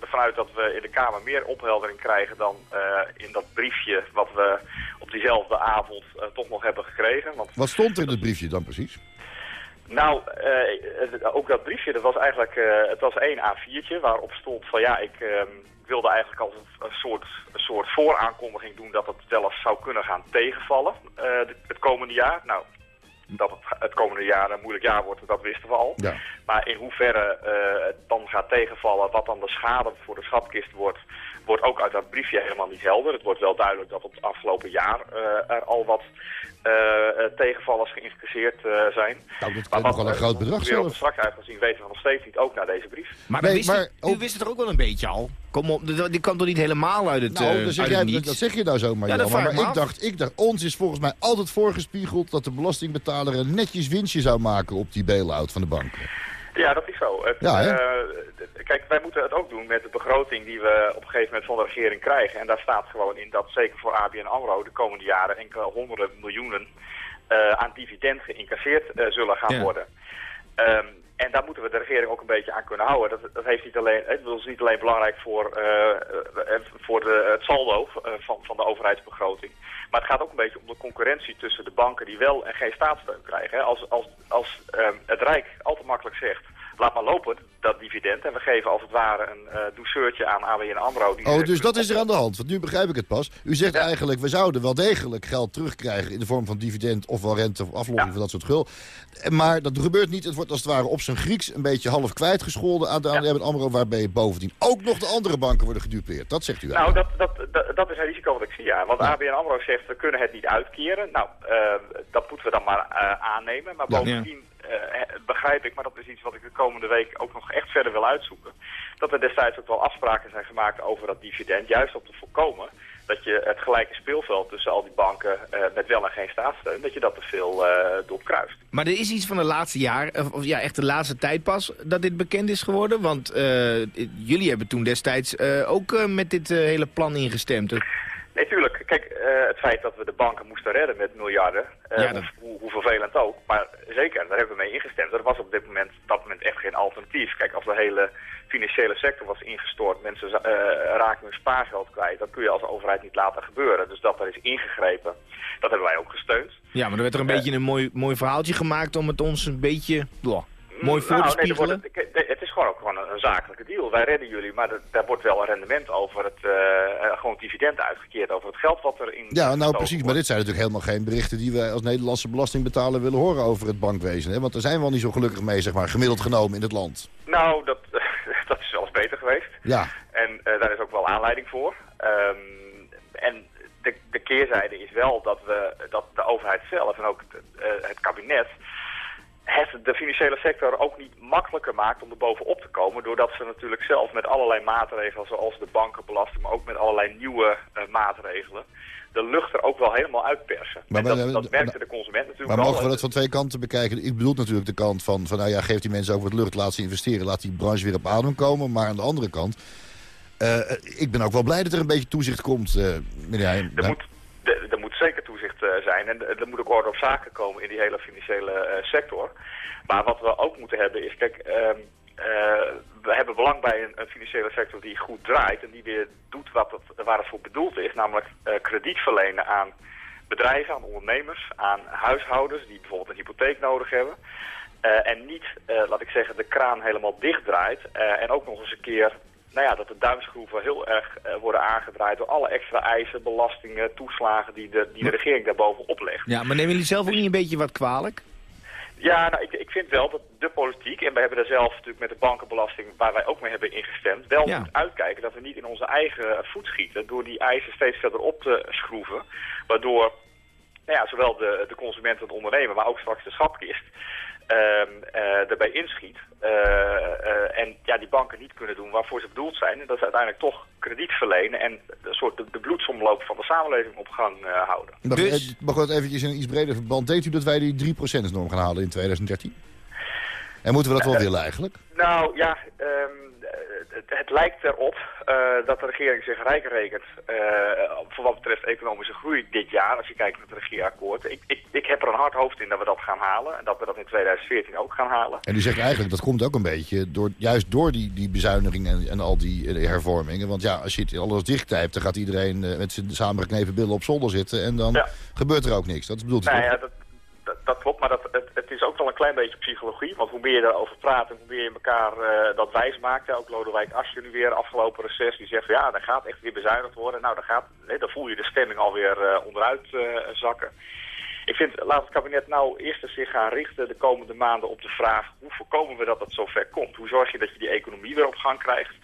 ervan uit dat we in de Kamer meer opheldering krijgen dan in dat briefje wat we op diezelfde avond toch nog hebben gekregen. Want, wat stond er in het briefje dan precies? Nou, uh, ook dat briefje, dat was eigenlijk, uh, het was één A4'tje waarop stond van ja, ik uh, wilde eigenlijk als een, een, soort, een soort vooraankondiging doen dat het wel eens zou kunnen gaan tegenvallen het komende jaar. Nou, dat het, het, komende jaar een moeilijk jaar wordt, dat wisten we al. Ja. Maar in hoeverre het dan gaat tegenvallen, wat dan de schade voor de schatkist wordt, wordt ook uit dat briefje helemaal niet helder. Het wordt wel duidelijk dat op het afgelopen jaar er al wat uh, tegenvallers geïnteresseerd uh, zijn. Nou, dat kan nog wel een groot bedrag zijn. Als straks uitgezien weten we nog steeds niet, ook naar deze brief. Maar, nee, wist maar u, u, wist het er ook wel een beetje al? Kom op, die kwam toch niet helemaal uit het Nou, zeg jij, dat, zeg je nou zomaar, ja, Maar, maar ik, dacht, ik dacht, ons is volgens mij altijd voorgespiegeld... dat de belastingbetaler een netjes winstje zou maken op die bail-out van de banken. Ja, dat is zo. Het, ja, kijk, wij moeten het ook doen met de begroting die we op een gegeven moment van de regering krijgen. En daar staat gewoon in dat zeker voor ABN AMRO de komende jaren enkele honderden miljoenen uh, aan dividend geïncasseerd uh, zullen gaan ja. worden. Um, en daar moeten we de regering ook een beetje aan kunnen houden. Dat, dat heeft niet alleen, het is niet alleen belangrijk voor, uh, voor de, het saldo van, van de overheidsbegroting. Maar het gaat ook een beetje om de concurrentie tussen de banken die wel en geen staatssteun krijgen. Als, als, als um, het Rijk al te makkelijk zegt, laat maar lopen, dat dividend. En we geven als het ware een uh, douceurtje aan ABN AMRO. Die oh, dus dat is er aan de hand. Want nu begrijp ik het pas. U zegt ja. eigenlijk, we zouden wel degelijk geld terugkrijgen... in de vorm van dividend of wel rente of aflossing ja. van dat soort gul. Maar dat gebeurt niet. Het wordt als het ware op zijn Grieks een beetje half kwijtgescholden aan de ja. ABN AMRO... waarbij bovendien ook nog de andere banken worden gedupeerd. Dat zegt u Nou, dat, dat, dat, dat, is een risico wat ik zie, ja. Want ABN AMRO zegt, we kunnen het niet uitkeren. Nou, uh, dat moeten we dan maar uh, aannemen. Maar bovendien begrijp ik, maar dat is iets wat ik de komende week ook nog echt verder wil uitzoeken. Dat er destijds ook wel afspraken zijn gemaakt over dat dividend, juist om te voorkomen dat je het gelijke speelveld tussen al die banken uh, met wel en geen staatssteun, dat je dat te veel uh, doorkruist. Maar er is iets van de laatste jaar, of ja, echt de laatste tijd pas, dat dit bekend is geworden? Want jullie hebben toen destijds ook met dit hele plan ingestemd. Nee, tuurlijk. Kijk, uh, het feit dat we de banken moesten redden met miljarden, uh, ja, dat... hoe, hoe, vervelend ook. Maar zeker, daar hebben we mee ingestemd. Er was op dit moment, dat moment echt geen alternatief. Kijk, als de hele financiële sector was ingestort, mensen uh, raken hun spaargeld kwijt, dat kun je als overheid niet laten gebeuren. Dus dat er is ingegrepen, dat hebben wij ook gesteund. Ja, maar er werd er een beetje een mooi, mooi verhaaltje gemaakt om het ons een beetje... Blah, mooi voor nou. Nee, wordt, het is gewoon ook gewoon een, een, zakelijke deal. Wij redden jullie, maar daar wordt wel een rendement over het, uh, gewoon dividend uitgekeerd over het geld wat er in... Ja, nou precies, wordt. maar dit zijn natuurlijk helemaal geen berichten die wij als Nederlandse belastingbetaler willen horen over het bankwezen. Hè? Want daar zijn we al niet zo gelukkig mee, zeg maar, gemiddeld genomen in het land. Nou, dat, dat is wel eens beter geweest. Ja. En uh, daar is ook wel aanleiding voor. Um, en de, de keerzijde is wel dat, we, dat de overheid zelf en ook het, uh, het kabinet het de financiële sector ook niet makkelijker maakt om er bovenop te komen... doordat ze natuurlijk zelf met allerlei maatregelen, zoals de bankenbelasting... maar ook met allerlei nieuwe uh, maatregelen, de lucht er ook wel helemaal uitpersen. Maar, dat, dat merkte de consument natuurlijk Maar mogen we dat van twee kanten bekijken? Ik bedoel natuurlijk de kant van, van nou ja, geef die mensen ook wat lucht, laat ze investeren... laat die branche weer op adem komen. Maar aan de andere kant ik ben ook wel blij dat er een beetje toezicht komt, meneer Heijn. Er moet, toezicht zijn en er moet ook orde op zaken komen in die hele financiële sector. Maar wat we ook moeten hebben is, kijk, ehm, we hebben belang bij een, financiële sector die goed draait en die weer doet wat het, waar het voor bedoeld is, namelijk krediet verlenen aan bedrijven, aan ondernemers, aan huishoudens die bijvoorbeeld een hypotheek nodig hebben. En niet, laat ik zeggen, de kraan helemaal dichtdraait. Uh, en ook nog eens een keer, nou ja, dat de duimschroeven heel erg worden aangedraaid door alle extra eisen, belastingen, toeslagen die de, die de regering daarboven oplegt. Ja, maar nemen jullie zelf ook niet een beetje wat kwalijk? Ja, nou, ik, ik vind wel dat de politiek, en we hebben er zelf natuurlijk met de bankenbelasting, waar wij ook mee hebben ingestemd, wel moet uitkijken dat we niet in onze eigen voet schieten door die eisen steeds verder op te schroeven. Waardoor nou ja, zowel de, de consument en de ondernemer, maar ook straks de schatkist, erbij inschiet. Uh, en ja, die banken niet kunnen doen waarvoor ze bedoeld zijn. En dat is uiteindelijk toch krediet verlenen en een soort de, de bloedsomloop van de samenleving op gang houden. Mag, dus... mag dat eventjes in een iets breder verband? Denkt u dat wij die 3%-norm gaan halen in 2013? En moeten we dat wel willen eigenlijk? Nou ja, um, het, het, lijkt erop uh, dat de regering zich rijk rekent uh, voor wat betreft economische groei dit jaar, als je kijkt naar het regeerakkoord. Ik, ik, ik heb er een hard hoofd in dat we dat gaan halen en dat we dat in 2014 ook gaan halen. En u zegt eigenlijk, dat komt ook een beetje door, juist door die, die bezuinigingen en, en al die uh, hervormingen. Want ja, als je het alles dichttijpt, dan gaat iedereen met zijn samengeknepen billen op zolder zitten en dan ja. gebeurt er ook niks. Dat bedoelt u nou, ja, dat, dat, dat, klopt, maar dat, het, is ook wel een klein beetje psychologie. Want hoe meer je daarover praat en hoe meer je elkaar uh, dat wijs maakt. Ook Lodewijk Asscher nu weer afgelopen reces. Die zegt ja, dan gaat echt weer bezuinigd worden. Nou, dan, gaat, nee, dan voel je de stemming alweer uh, onderuit uh, zakken. Ik vind, laat het kabinet nou eerst zich gaan richten de komende maanden op de vraag... hoe voorkomen we dat het zover komt? Hoe zorg je dat je die economie weer op gang krijgt?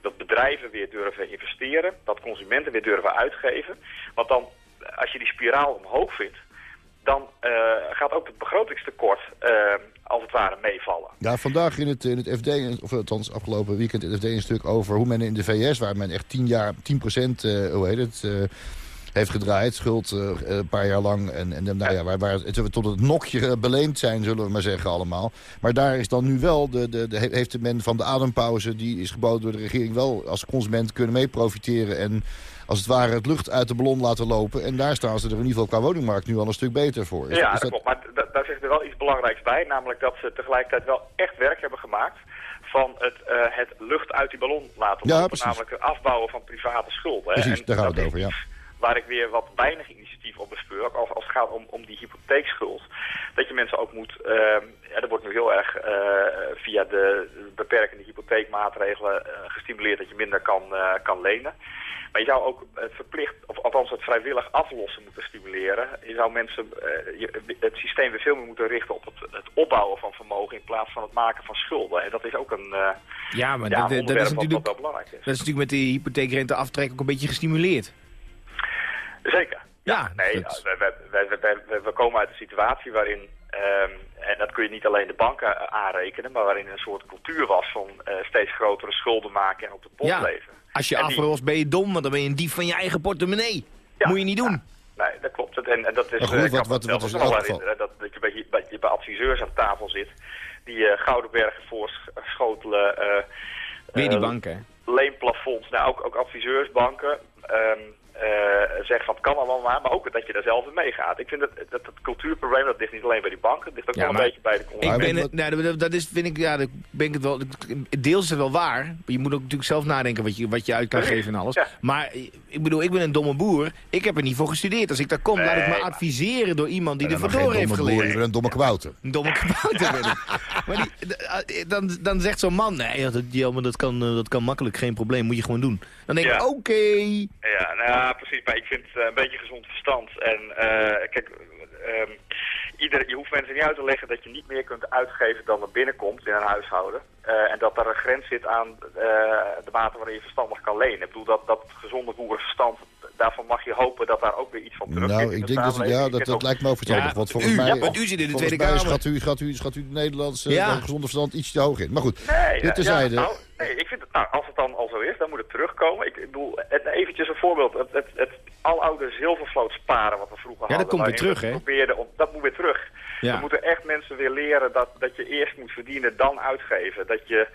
Dat bedrijven weer durven investeren? Dat consumenten weer durven uitgeven? Want dan, als je die spiraal omhoog vindt dan uh, gaat ook het begrotingstekort uh, als het ware meevallen. Ja, vandaag in het, in het FD, of althans afgelopen weekend in het FD een stuk over hoe men in de VS, waar men echt 10 jaar, 10 procent, uh, hoe heet het, heeft gedraaid, schuld een paar jaar lang. En, en nou ja, waar, waar het, tot het nokje beleend zijn, zullen we maar zeggen allemaal. Maar daar is dan nu wel, de, de, de, heeft de men van de adempauze, die is geboden door de regering, wel als consument kunnen mee profiteren en als het ware het lucht uit de ballon laten lopen. En daar staan ze er in ieder geval qua woningmarkt nu al een stuk beter voor. Is ja, dat, klopt. Maar daar zegt er wel iets belangrijks bij. Namelijk dat ze tegelijkertijd wel echt werk hebben gemaakt van het, uh, het lucht uit die ballon laten lopen. Namelijk het afbouwen van private schulden. Precies, en daar gaan we het over, ja. Waar ik weer wat weinig initiatief op bespeur, ook als, als het gaat om, om die hypotheekschuld. Dat je mensen ook moet, uh, ja, er wordt nu heel erg uh, via de beperkende hypotheekmaatregelen gestimuleerd dat je minder kan, kan lenen. Maar je zou ook het verplicht, of althans het vrijwillig aflossen moeten stimuleren. Je zou mensen uh, je, het systeem weer veel meer moeten richten op het, het, opbouwen van vermogen in plaats van het maken van schulden. En dat is ook een, uh, ja, maar ja, dat, dat, is natuurlijk, wel belangrijk is. Dat is natuurlijk met die hypotheekrente aftrek ook een beetje gestimuleerd. Zeker. Ja, nee, we, we, we, we, komen uit een situatie waarin, um, en dat kun je niet alleen de banken aanrekenen, maar waarin een soort cultuur was van uh, steeds grotere schulden maken en op de pot ja. leven. Als je afrost ben je dom, want dan ben je een dief van je eigen portemonnee. Moet je niet doen. Nee, dat klopt. En, en dat is, goed, uh, wat, wat, wat is wel herinneren dat, dat je bij, bij, bij, adviseurs aan tafel zit die uh, gouden bergen voorschotelen. Uh, Weer die banken. Leenplafonds, nou ook, ook adviseursbanken. Um, uh, zegt van het kan allemaal maar, maar ook dat je daar zelf in meegaat. Ik vind dat, dat het cultuurprobleem, dat ligt niet alleen bij die banken, het ligt ook ja, wel een beetje bij de consument. Ik ben nou, dat is, vind ik, ja, dat ben ik het wel, deels is het wel waar. Je moet ook natuurlijk zelf nadenken wat je, wat je uit kan geven en alles. Ja. Maar ik bedoel, ik ben een domme boer, ik heb er niet voor gestudeerd. Als ik daar kom, nee, laat ik me adviseren door iemand die er vandoor heeft geleerd. Boer, je bent een domme kwouter. Een domme kwouter ben ik. Maar die, eh, dan, dan zegt zo'n man, nee, dat, ja, maar dat, kan, eh, dat kan makkelijk, geen probleem, moet je gewoon doen. Dan denk ik, oké. Ja, nou precies. Maar ik vind het uh, een beetje gezond verstand. En uh, kijk, um, ieder, je hoeft mensen niet uit te leggen dat je niet meer kunt uitgeven dan er binnenkomt in een huishouden. Uh, en dat er een grens zit aan de mate waarin je verstandig kan lenen. Ik bedoel, dat, dat gezonde boerenverstand, daarvan mag je hopen dat daar ook weer iets van terug Nou, ik denk dat, ja, dat, dat lijkt me overtuigend. Ja, want volgens u, mij, ja, want u zit in de Tweede Kamer. Schat u, schat u, schat u het Nederlandse ja. gezonde verstand iets te hoog in. Maar goed, nee, dit terzijde. Ja, nou, nee, ik vind het, nou, als het dan al zo is, dan moet het terugkomen. Ik bedoel, het, eventjes een voorbeeld. Het, het, het aloude zilvervloot sparen wat we vroeger ja, hadden. Ja, dat komt weer terug, hè? Probeerde, dat moet weer terug. Ja. We moeten echt mensen weer leren dat, dat je eerst moet verdienen, dan uitgeven. Dat je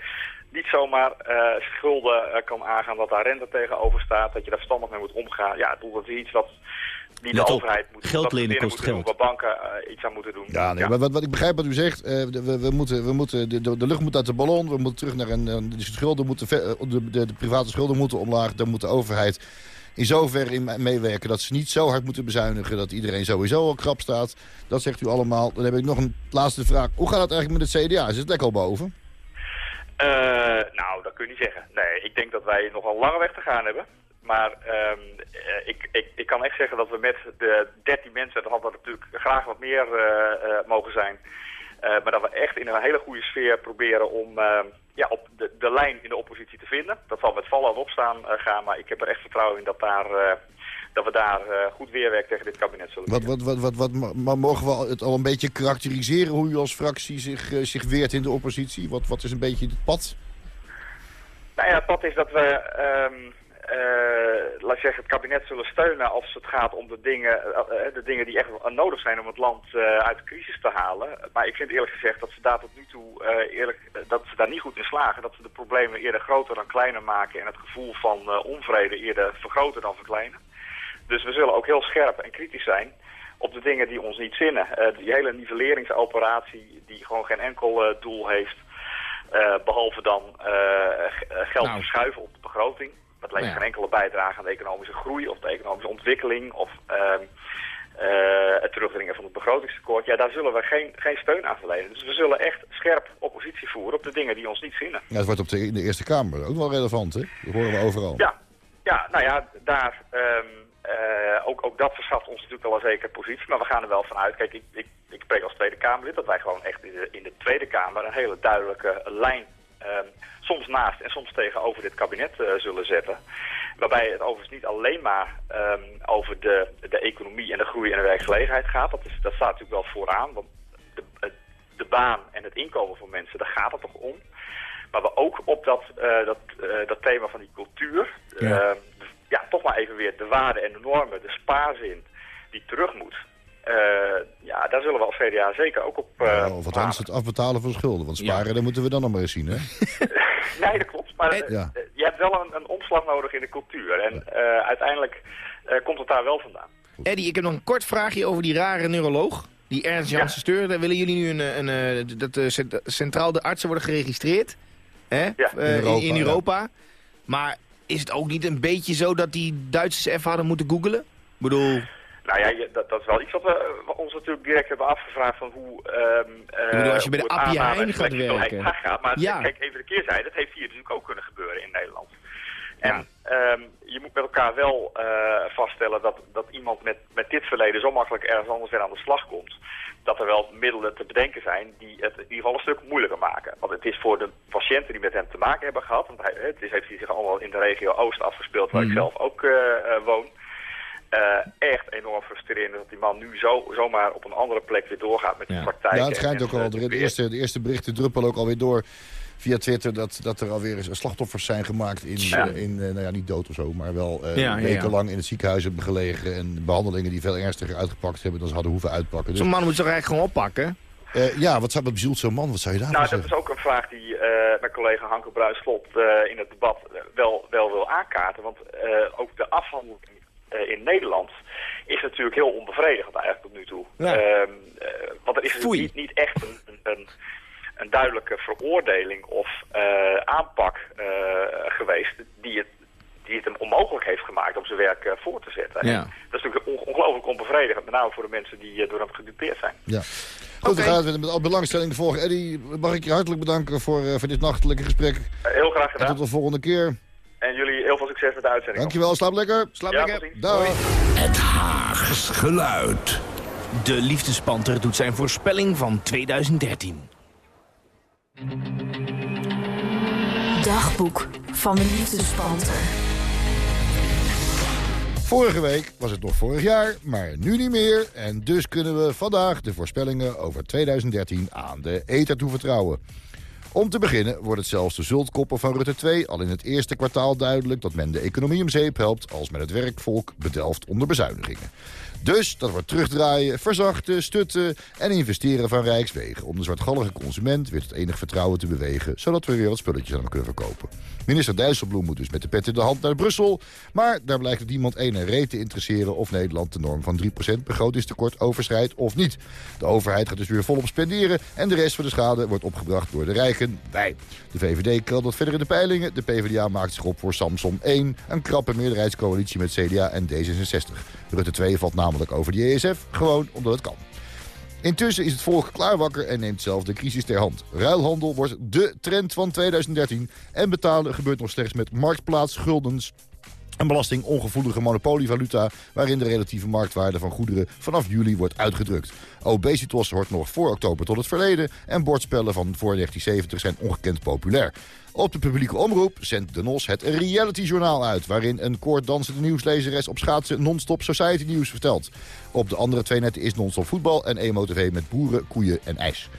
niet zomaar schulden kan aangaan, dat daar rente tegenover staat, dat je daar verstandig mee moet omgaan. Ja, dat is iets wat die de overheid moet Geld lenen kost geld. Doen, waar banken iets aan moeten doen. Ja, nee, Maar wat, wat ik begrijp wat u zegt, we, we, moeten, we moeten, de, de lucht moet uit de ballon, we moeten terug naar een, de schulden moeten, de, de, de private schulden moeten omlaag, dan moet de overheid in zoverre in meewerken dat ze niet zo hard moeten bezuinigen... dat iedereen sowieso al krap staat. Dat zegt u allemaal. Dan heb ik nog een laatste vraag. Hoe gaat het eigenlijk met het CDA? Is het lekker al boven? Uh, nou, dat kun je niet zeggen. Nee, ik denk dat wij nog een lange weg te gaan hebben. Maar um, ik, ik, ik kan echt zeggen dat we met de 13 mensen... dat hadden natuurlijk graag wat meer uh, mogen zijn... maar dat we echt in een hele goede sfeer proberen om ehm, ja, op de, de lijn in de oppositie te vinden. Dat zal met vallen en opstaan gaan, maar ik heb er echt vertrouwen in dat, daar, dat we daar uh, goed weerwerk tegen dit kabinet zullen wat, wat, wat, wat, wat, maar mogen we het al een beetje karakteriseren hoe u als fractie zich, zich weert in de oppositie? Wat, wat is een beetje het pad? Nou ja, het pad is dat we... Um, uh, laat zeggen, het kabinet zullen steunen als het gaat om de dingen, uh, de dingen die echt nodig zijn om het land uh, uit de crisis te halen. Maar ik vind eerlijk gezegd dat ze daar tot nu toe eerlijk, dat ze daar niet goed in slagen. Dat ze de problemen eerder groter dan kleiner maken en het gevoel van onvrede eerder vergroten dan verkleinen. Dus we zullen ook heel scherp en kritisch zijn op de dingen die ons niet zinnen. die hele nivelleringsoperatie die gewoon geen enkel doel heeft, behalve dan geld nou. verschuiven op de begroting. Dat levert geen enkele bijdrage aan de economische groei of de economische ontwikkeling of uh, uh, het terugdringen van het begrotingstekort. Ja, daar zullen we geen, geen steun aan verlenen. Dus we zullen echt scherp oppositie voeren op de dingen die ons niet vinden. Ja, het wordt op de, in de Eerste Kamer ook wel relevant, hè? Dat horen we overal. Ja, ja nou ja, daar... Um, uh, ook, ook dat verschaft ons natuurlijk wel een zekere positie, maar we gaan er wel vanuit. Kijk, ik, ik, ik spreek als Tweede Kamerlid dat wij gewoon echt in de, in de Tweede Kamer een hele duidelijke lijn um, soms naast en soms tegenover dit kabinet uh, zullen zetten. Waarbij het overigens niet alleen maar um, over de, de economie en de groei en de werkgelegenheid gaat. Dat, is, dat staat natuurlijk wel vooraan, want de, de baan en het inkomen van mensen, daar gaat het toch om. Maar we ook op dat, uh, dat, dat thema van die cultuur, ja. Ja, toch maar even weer de waarden en de normen, de spaarzin die terug moet. Uh, ja, daar zullen we als CDA zeker ook op uh, nou, Wat anders het afbetalen van schulden. Want sparen, ja. dat moeten we dan nog maar eens zien, hè? nee, dat klopt. Maar uh, ja. je hebt wel een, een, omslag nodig in de cultuur. En uiteindelijk komt het daar wel vandaan. Eddie, ik heb nog een kort vraagje over die rare neuroloog. Die Ernst Janssen ja. Steur. Willen jullie nu een, een, dat centraal de artsen worden geregistreerd? Hè? Ja. in Europa. In, in Europa. Maar is het ook niet een beetje zo dat die Duitsers even hadden moeten googelen? Ik bedoel... Nou ja, dat, dat, is wel iets wat we ons natuurlijk direct hebben afgevraagd van hoe... Um, bedoel, als je bij de Appie Heijn gaat werken. Gaat, maar ja. kijk, even de keerzijde, dat heeft hier natuurlijk ook kunnen gebeuren in Nederland. En ja. um, je moet met elkaar wel uh, vaststellen dat, dat iemand met, met dit verleden zo makkelijk ergens anders weer aan de slag komt. Dat er wel middelen te bedenken zijn die het in ieder geval een stuk moeilijker maken. Want het is voor de patiënten die met hem te maken hebben gehad, want hij, het is, heeft zich allemaal in de regio Oost afgespeeld waar mm. ik zelf ook uh, uh, woon. Uh, echt enorm frustrerend dat die man nu zo, zomaar op een andere plek weer doorgaat met de ja. praktijk. Ja, het schijnt ook al. De, de, eerste, de eerste berichten druppelen ook alweer door via Twitter... dat, dat er alweer slachtoffers zijn gemaakt in, ja. Uh, in uh, nou ja, niet dood of zo... maar wel ja, wekenlang in het ziekenhuis hebben gelegen... en behandelingen die veel ernstiger uitgepakt hebben dan ze hadden hoeven uitpakken. Dus... Zo'n man moet zich eigenlijk gewoon oppakken? Uh, ja, wat, wat bezielt zo'n man? Wat zou je daarvan nou, zeggen? dat is ook een vraag die uh, mijn collega Hanke Bruis-Slot uh, in het debat wel, wel wil aankaarten. Want ook de afhandeling in Nederland is natuurlijk heel onbevredigend eigenlijk tot nu toe. Ja. Um, uh, want er is dus niet, niet echt een, een, een, duidelijke veroordeling of uh, aanpak uh, geweest die het, die het hem onmogelijk heeft gemaakt om zijn werk voor te zetten. Ja. Dat is natuurlijk on ongelooflijk onbevredigend, met name voor de mensen die door hem gedupeerd zijn. Ja. Goed, okay. we gaan met belangstelling de volgende. Eddie, mag ik je hartelijk bedanken voor, voor dit nachtelijke gesprek. heel graag gedaan. En tot de volgende keer. En jullie heel veel succes met de uitzending. Dankjewel, slaap lekker. Slaap ja, lekker. Dag. Het Haags geluid. De liefdespanter doet zijn voorspelling van 2013. Dagboek van de liefdespanter. Vorige week was het nog vorig jaar, maar nu niet meer. En dus kunnen we vandaag de voorspellingen over 2013 aan de ether toevertrouwen. Om te beginnen wordt het zelfs de zultkoppen van Rutte 2 al in het eerste kwartaal duidelijk dat men de economie om zeep helpt als men het werkvolk bedelft onder bezuinigingen. Dus dat wordt terugdraaien, verzachten, stutten en investeren van Rijkswegen... om de zwartgallige consument weer tot enig vertrouwen te bewegen... zodat we weer wat spulletjes aan hem kunnen verkopen. Minister Dijsselbloem moet dus met de pet in de hand naar Brussel... maar daar blijkt het niemand ene reet te interesseren... of Nederland de norm van 3% begrotingstekort overschrijdt of niet. De overheid gaat dus weer volop spenderen... en de rest van de schade wordt opgebracht door de rijken, wij. De VVD keldert verder in de peilingen. De PvdA maakt zich op voor Samson 1... een krappe meerderheidscoalitie met CDA en D66. Rutte 2 valt namelijk over de ESF, gewoon omdat het kan. Intussen is het volk klaar wakker en neemt zelf de crisis ter hand. Ruilhandel wordt de trend van 2013 en betalen gebeurt nog slechts met marktplaatsguldens een belastingongevoelige monopolievaluta... waarin de relatieve marktwaarde van goederen vanaf juli wordt uitgedrukt. Obesitos hoort nog voor oktober tot het verleden... en bordspellen van voor 1970 zijn ongekend populair. Op de publieke omroep zendt de NOS het reality-journaal uit... waarin een koorddansende nieuwslezeres op schaatsen non-stop society nieuws vertelt. Op de andere twee netten is non-stop voetbal en emo-tv met boeren, koeien en ijs.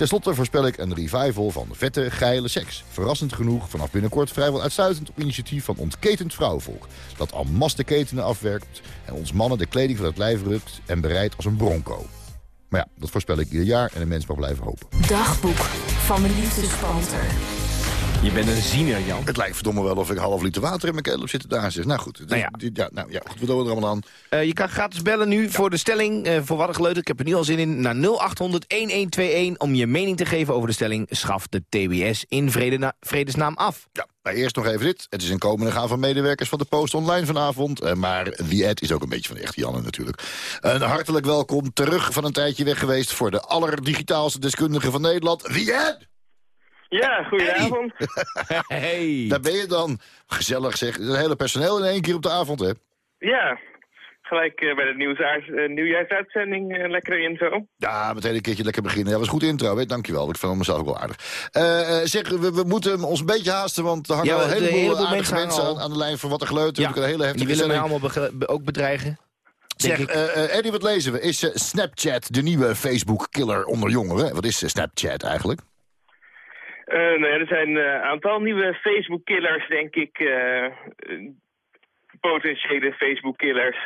Ten slotte voorspel ik een revival van vette, geile seks. Verrassend genoeg vanaf binnenkort vrijwel uitsluitend op initiatief van ontketend vrouwenvolk. Dat al de ketenen afwerkt en ons mannen de kleding van het lijf rukt en bereidt als een bronco. Maar ja, dat voorspel ik ieder jaar en de mens mag blijven hopen. Dagboek van de liefdespanter. Je bent een ziener, Jan. Het lijkt verdomme wel of ik half liter water in mijn heb zitten daar. Zeg. Nou goed, nou ja. ja, nou, ja, goed, wat doen we er allemaal aan? Uh, je kan gratis bellen nu voor de stelling uh, voor Waddengeluid. Ik heb er nu al zin in. Naar 0800-1121 om je mening te geven over de stelling... schaf de TBS in vrede vredesnaam af. Ja, maar eerst nog even dit. Het is een komende gaan van medewerkers van de Post Online vanavond. Uh, maar die ad is ook een beetje van de echte Janne natuurlijk. Een hartelijk welkom terug van een tijdje weg geweest... voor de allerdigitaalste deskundige van Nederland, The Ad! Ja, goedenavond. Hey. Daar ben je dan. Gezellig zeg. Het hele personeel in één keer op de avond, hè? Ja, gelijk uh, bij de nieuwsaars, uh, nieuwjaarsuitzending uh, lekker intro. Ja, meteen een keertje lekker beginnen. Ja, was goed intro, weet dankjewel. Ik vind mezelf ook wel aardig. zeg, we, we, moeten ons een beetje haasten, want er hangen ja, wel een heleboel, heleboel mensen, mensen aan, aan, de lijn voor wat er geleut. Ja, een hele die willen mij allemaal ook bedreigen. Zeg, Eddie, wat lezen we? Is Snapchat de nieuwe Facebook-killer onder jongeren? Wat is Snapchat eigenlijk? Uh, nou ja, er zijn een uh, aantal nieuwe Facebook-killers, denk ik. Uh, potentiële Facebook-killers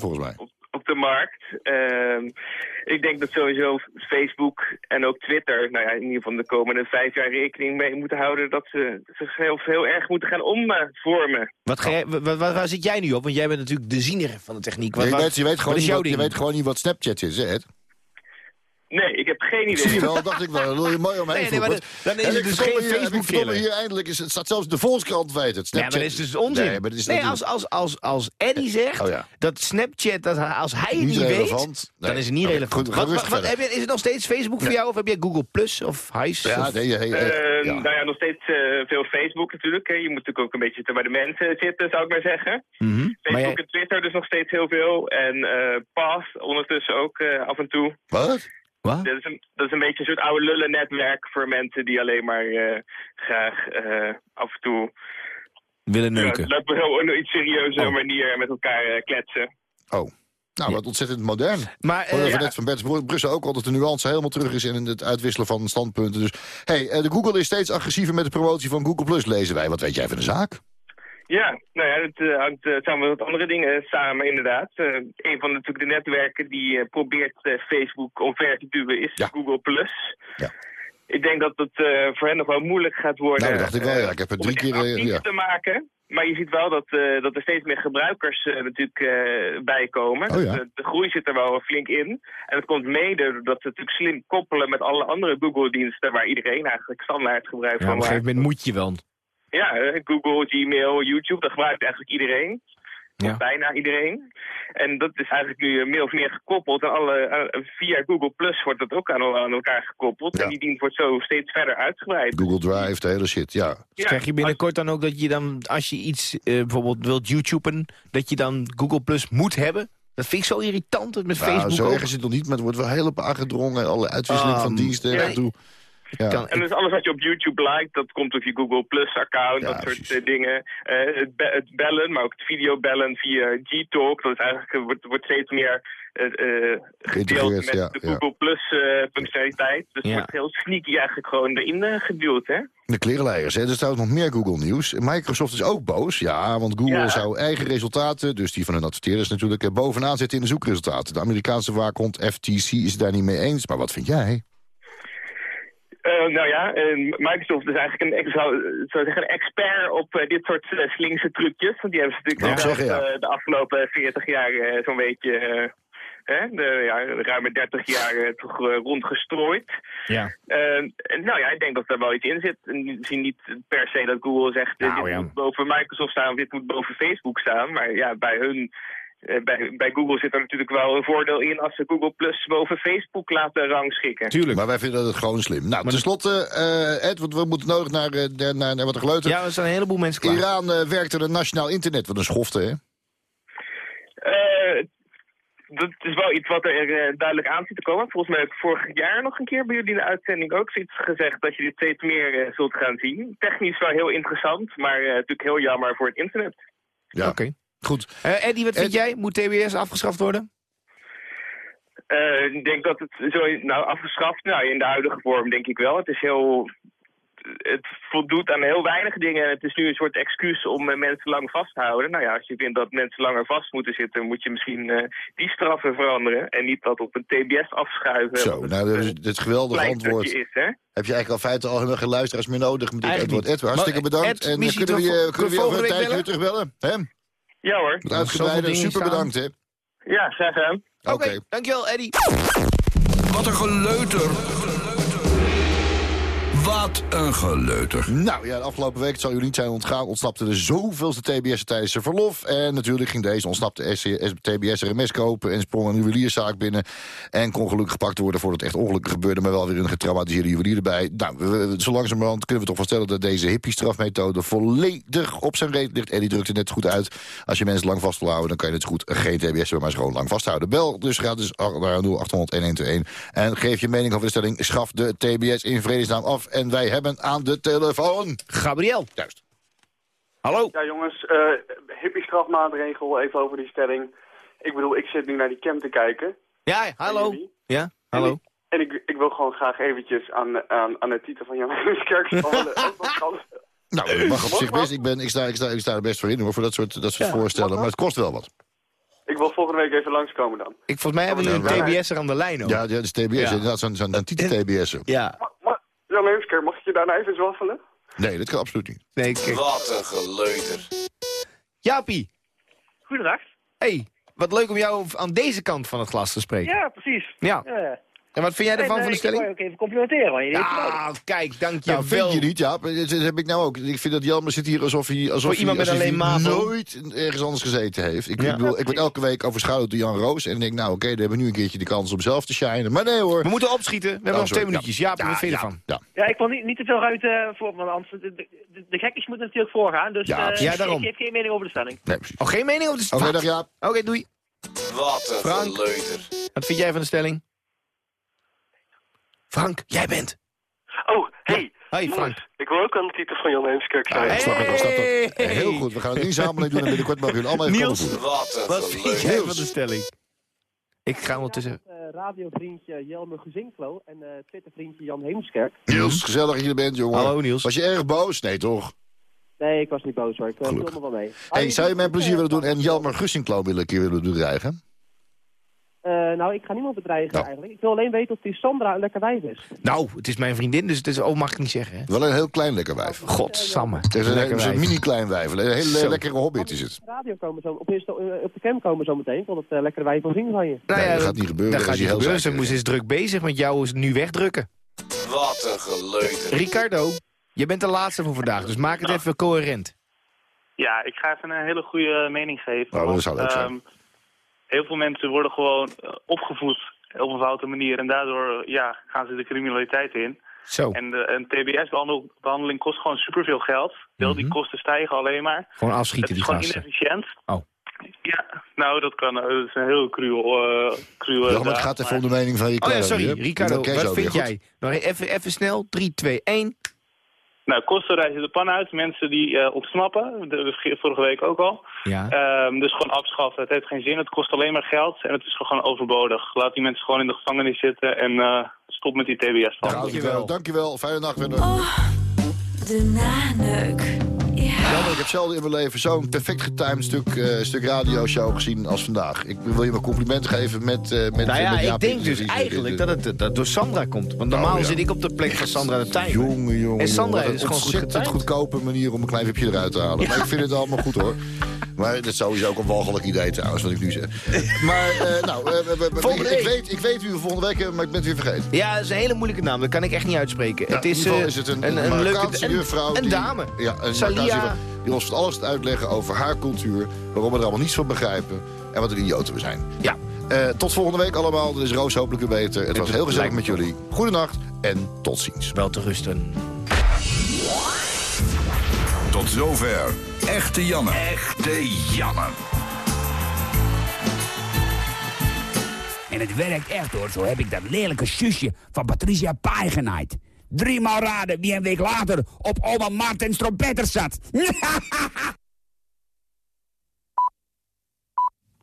volgens mij. Op, op, de markt. Ehm, ik denk dat sowieso Facebook en ook Twitter... nou ja, in ieder geval de komende vijf jaar rekening mee moeten houden... dat ze zich heel, heel erg moeten gaan omvormen. Wat ga jij, waar, waar, zit jij nu op? Want jij bent natuurlijk de ziener van de techniek. Wat, je, weet, je, weet gewoon niet wat, je weet gewoon niet wat Snapchat is, hè? Nee, ik heb geen idee. Zie je wel, dacht ik wel. Dat wil je mooi omheen nee, nee, maar Dan is het dus geen Facebook-killer. hier eindelijk, is, het staat zelfs de Volkskrant weet het. Snapchat. Ja, maar dat is dus onzin. Nee, maar is nee als, als, als, als Eddie zegt oh, ja. dat Snapchat, dat als hij het niet, niet weet, nee. dan is het niet okay. relevant. Goed, wat, wat, heb je, is het nog steeds Facebook voor jou of heb je Google Plus of Highs? Ja, nee, hey, hey, uh, ja. Nou ja, nog steeds uh, veel Facebook natuurlijk. Hè. Je moet natuurlijk ook een beetje bij de mensen zitten, zou ik maar zeggen. Mm -hmm. Facebook jij... en Twitter dus nog steeds heel veel. En uh, Path ondertussen ook af en toe. Wat? Dat is, een, dat is een beetje een soort oude lullen-netwerk voor mensen die alleen maar uh, graag uh, af en toe... Willen neuken. Ja, dat we op een iets serieuze oh. manier met elkaar uh, kletsen. Oh. Nou, wat ontzettend modern. Maar, uh, ja. net van Bert Brussel ook al dat de nuance helemaal terug is in het uitwisselen van standpunten. Dus, hey, de Google is steeds agressiever met de promotie van Google Plus, lezen wij. Wat weet jij van de zaak? Ja, nou ja, het uh, hangt uh, samen met wat andere dingen samen inderdaad. Uh, een van de, natuurlijk de netwerken die probeert Facebook omver te duwen is ja. Google+. Plus. Ja. Ik denk dat het voor hen nog wel moeilijk gaat worden nou, dacht ik wel, ja. Ik heb het drie keer ja. te maken. Maar je ziet wel dat, dat er steeds meer gebruikers natuurlijk bijkomen. Oh, ja. de, de, groei zit er wel flink in. En dat komt mede doordat ze natuurlijk slim koppelen met alle andere Google-diensten... waar iedereen eigenlijk standaard gebruik ja, van maakt. Op een gegeven moment moet je wel. Ja, Google, Gmail, YouTube, dat gebruikt eigenlijk iedereen. Ja. Bijna iedereen. En dat is eigenlijk nu meer of meer gekoppeld. En alle, via Google Plus wordt dat ook aan, aan elkaar gekoppeld. Ja. En die dienst wordt zo steeds verder uitgebreid. Google Drive, de hele shit, ja. Dus krijg je binnenkort dan ook dat je dan, als je iets uh, bijvoorbeeld wilt YouTuben... dat je dan Google Plus moet hebben? Dat vind ik zo irritant met nou, Facebook zo ook. erg is het nog niet, maar het wordt wel heel op aangedrongen. Alle uitwisseling Ah, van diensten. ja. en toe. Ja. En dus alles wat je op YouTube liked, dat komt op je Google Plus account, dat soort uh, dingen. Uh, het, be het, bellen, maar ook het videobellen via G-Talk, dat is eigenlijk, wordt, wordt steeds meer uh, gedeeld met ja, de Google Plus functionaliteit. Dus het wordt heel sneaky eigenlijk gewoon erin geduwd, hè? De klerenleiders, hè. Er staat nog meer Google-nieuws. Microsoft is ook boos, ja, want Google zou eigen resultaten... dus die van hun adverteerders natuurlijk, bovenaan zitten in de zoekresultaten. De Amerikaanse waakhond FTC is het daar niet mee eens. Maar wat vind jij? Uh, nou ja, Microsoft is eigenlijk een, zou, zou zeggen, een expert op uh, dit soort uh, slinkse trucjes. Want die hebben ze natuurlijk ja. de afgelopen 40 jaar zo'n beetje, hè, de, ja, ruim 30 jaar toch rondgestrooid. Ja. nou ja, ik denk dat er wel iets in zit. Misschien niet per se dat Google zegt, nou, dit ja. moet boven Microsoft staan of dit moet boven Facebook staan. Maar ja, bij hun eh, bij, bij, Google zit er natuurlijk wel een voordeel in als ze Google Plus boven Facebook laten rangschikken. Tuurlijk, maar wij vinden dat gewoon slim. Nou, tenslotte, uh, Ed, want we moeten nodig naar, uh, naar, naar wat een geleuter. Ja, er zijn een heleboel mensen klaar. Iran uh, werkt er een nationaal internet, wat een schofte, hè? dat is wel iets wat er duidelijk aan zit te komen. Volgens mij heb ik vorig jaar nog een keer bij jullie in de uitzending ook zoiets gezegd dat je dit steeds meer zult gaan zien. Technisch wel heel interessant, maar natuurlijk heel jammer voor het internet. Ja, oké. Goed. Uh, Eddie, wat vind jij? Moet TBS afgeschaft worden? Uh, ik denk dat het zo, nou, afgeschaft, nou, in de huidige vorm denk ik wel. Het is heel, het voldoet aan heel weinig dingen. Het is nu een soort excuus om uh, mensen lang vast te houden. Nou ja, als je vindt dat mensen langer vast moeten zitten, moet je misschien uh, die straffen veranderen. En niet dat op een TBS afschuiven. Zo, nou, dat is, het geweldige antwoord. Is, hè? Heb je eigenlijk al feiten al helemaal geen luisteraars meer nodig met dit antwoord. Edward, hartstikke bedankt. Ed, en kunnen we je, kunnen we je over een tijdje weer terugbellen? Hè? Ja hoor. Uitgebreide, super bedankt hè. Ja, graag gedaan. Oké, okay. dankjewel Eddie. Wat een geleuter. Wat een geleuter. Nou ja, de afgelopen week, het zal u niet zijn ontgaan... ontsnapte de zoveelste TBS tijdens zijn verlof. En natuurlijk ging deze ontsnapte TBS mes kopen... en sprong een juwelierzaak binnen. En kon gelukkig gepakt worden voordat het echt ongelukkig gebeurde... maar wel weer een getraumatiseerde juwelier erbij. Nou, we, zo langzamerhand kunnen we toch vaststellen... dat deze hippie-strafmethode volledig op zijn reet ligt. En die drukte net goed uit. Als je mensen lang vast wil houden, dan kan je het goed geen TBS maar gewoon lang vasthouden. Bel dus gratis naar 0800 En geef je mening over de stelling... schaf de TBS in vredesnaam af en wij hebben aan de telefoon... Gabriel. Juist. Hallo. Ja jongens, uh, hippie strafmaatregel, even over die stelling. Ik bedoel, ik zit nu naar die camp te kijken. Ja, hallo. Ja, hallo. En ik, ik, wil gewoon graag eventjes aan, aan, aan de titel van Jan Heemskerk Nou, dat mag op zich best. Ik, ben, ik, sta, ik, sta, ik sta er best voor in hoor, voor dat soort, dat soort voorstellen. Maar het kost wel wat. Ik wil volgende week even langskomen dan. Ik, volgens mij hebben we nu een TBS'er aan de lijn ook. Ja, ja dat is TBS. Ja. Inderdaad, zo'n zo titel-TBS'er. Ja. Jan Heemsker, mag ik je daarna even zwaffelen? Nee, dat kan absoluut niet. Nee, kijk. Wat een geleuter. Jaapie. Goedendag. Hey, wat leuk om jou aan deze kant van het glas te spreken. Ja, precies. Ja. ja. En wat vind jij ervan van de stelling? Ik wil je ook even complimenteren. Want je ja, kijk, dank je nou, vind je niet, ja. Dat heb ik nou ook. Ik vind dat Jelmer zit hier alsof hij, alsof hij, iemand met alleen hij nooit ergens anders gezeten heeft. Ik, ja. ik, bedoel, ik word elke week overschaduwd door Jan Roos. En ik denk, nou oké, okay, dan hebben we nu een keertje de kans om zelf te shinen. Maar nee hoor. We moeten opschieten. We hebben oh, nog twee minuutjes. Ja, ja, wat vind je ervan? Ja. ja, ik wil niet, niet te veel ruimte voor, want anders, de, de, de, gekjes moeten natuurlijk voorgaan. Dus ja, uh, ja, daarom. ik geef geen mening over de stelling. Nee, precies. Oh, geen mening over de stelling? Oké, dag Jaap. Oké, doei. Wat een Frank. Wat vind jij van de stelling? Frank, jij bent. Oh, hey. Hey Frank. Ik wil ook aan de titel van Jan Heemskerk zijn. Ah, snap het, snap het. Heel goed, we gaan een inzameling doen en binnenkort mogen jullie allemaal even Niels, wat, wat vind jij van de stelling? Ik ga ondertussen... Uh, radiovriendje Jelmer Gezinklo en uh, Twittervriendje Jan Heemskerk. Niels, gezellig dat je er bent, jongen. Hallo Niels. Was je erg boos? Nee, toch? Nee, ik was niet boos hoor. Ik uh, me wel mee. Hey, zou je mij een plezier willen doen en Jelmer Gussinklo willen een keer willen bedreigen? Uh, nou, ik ga niemand bedreigen nou. eigenlijk. Ik wil alleen weten of die Sandra een lekker wijf is. Nou, het is mijn vriendin, dus het is, oh, mag ik niet zeggen. Hè? Wel een heel klein lekker wijf. Godsamme. Het is een, een, een mini-klein wijf. Een hele zo. lekkere hobbit is het. Op de, radio komen zo, op, op de cam komen zo meteen, want het uh, lekkere wijf wil zingen van je. Nou ja, dat gaat niet gebeuren. Dat gaat niet gebeuren. Ze moest eens druk bezig met jou nu wegdrukken. Wat een geleuter. Ricardo, je bent de laatste voor vandaag, dus maak het even coherent. Ja, ik ga even een hele goede mening geven. Nou, dat zou leuk zijn. Um, heel veel mensen worden gewoon opgevoed op een foute manier. En daardoor ja, gaan ze de criminaliteit in. Zo. En de, een TBS-behandeling kost gewoon superveel geld. Wel, mm -hmm. die kosten stijgen alleen maar. Gewoon afschieten die gasten. Het is gewoon inefficiënt. Oh. Ja, Nou, dat kan. Dat is een heel cruel... Uh, cruel ja, maar het gaat even om de mening van Ricardo. Oh ja, sorry, Ricardo, wat vind jij? Nog even, even snel, 3, 2, 1. Nou, kosten reizen de pan uit. Mensen die uh, ontsnappen, de, vorige week ook al. Ja. Um, dus gewoon afschaffen. Het heeft geen zin, het kost alleen maar geld en het is gewoon overbodig. Laat die mensen gewoon in de gevangenis zitten en uh, stop met die TBS. Dankjewel. Dankjewel. Fijne nacht verder. Oh, de naneuk. Ja. ik heb zelden in mijn leven zo'n perfect getimed stuk, uh, stuk radioshow gezien als vandaag. Ik wil je mijn complimenten geven met, uh, met Nou ja, met ik denk dus eigenlijk dat het dat door Sandra komt. Want normaal oh, ja. zit ik op de plek van Sandra de Tijm. Jongen, jongen. En Sandra is gewoon goed ontzettend goedkope manier om een klein wipje eruit te halen. Ja. Maar ik vind het allemaal goed hoor. Maar dat is sowieso ook een walgelijk idee trouwens, wat ik nu zeg. Maar, uh, nou, ik, ik, weet, ik weet wie we volgende week maar ik ben het weer vergeten. Ja, dat is een hele moeilijke naam. Dat kan ik echt niet uitspreken. Ja, het is, in ieder geval is het een, een, een leuke juffrouw. Een, een dame. Die, ja, een Salia. Die ons van alles uitleggen over haar cultuur. Waarom we er allemaal niets van begrijpen. En wat een idioten we zijn. Ja. Uh, tot volgende week allemaal. Dan is Roos hopelijk weer beter. Het was heel gezellig met jullie. Goedenacht en tot ziens. Wel te rusten. Tot zover. Echte Janne. Echte Janne. En het werkt echt hoor. Zo heb ik dat lelijke zusje van Patricia Pai genaaid. Driemaal raden wie een week later op oma Martens trompetter zat.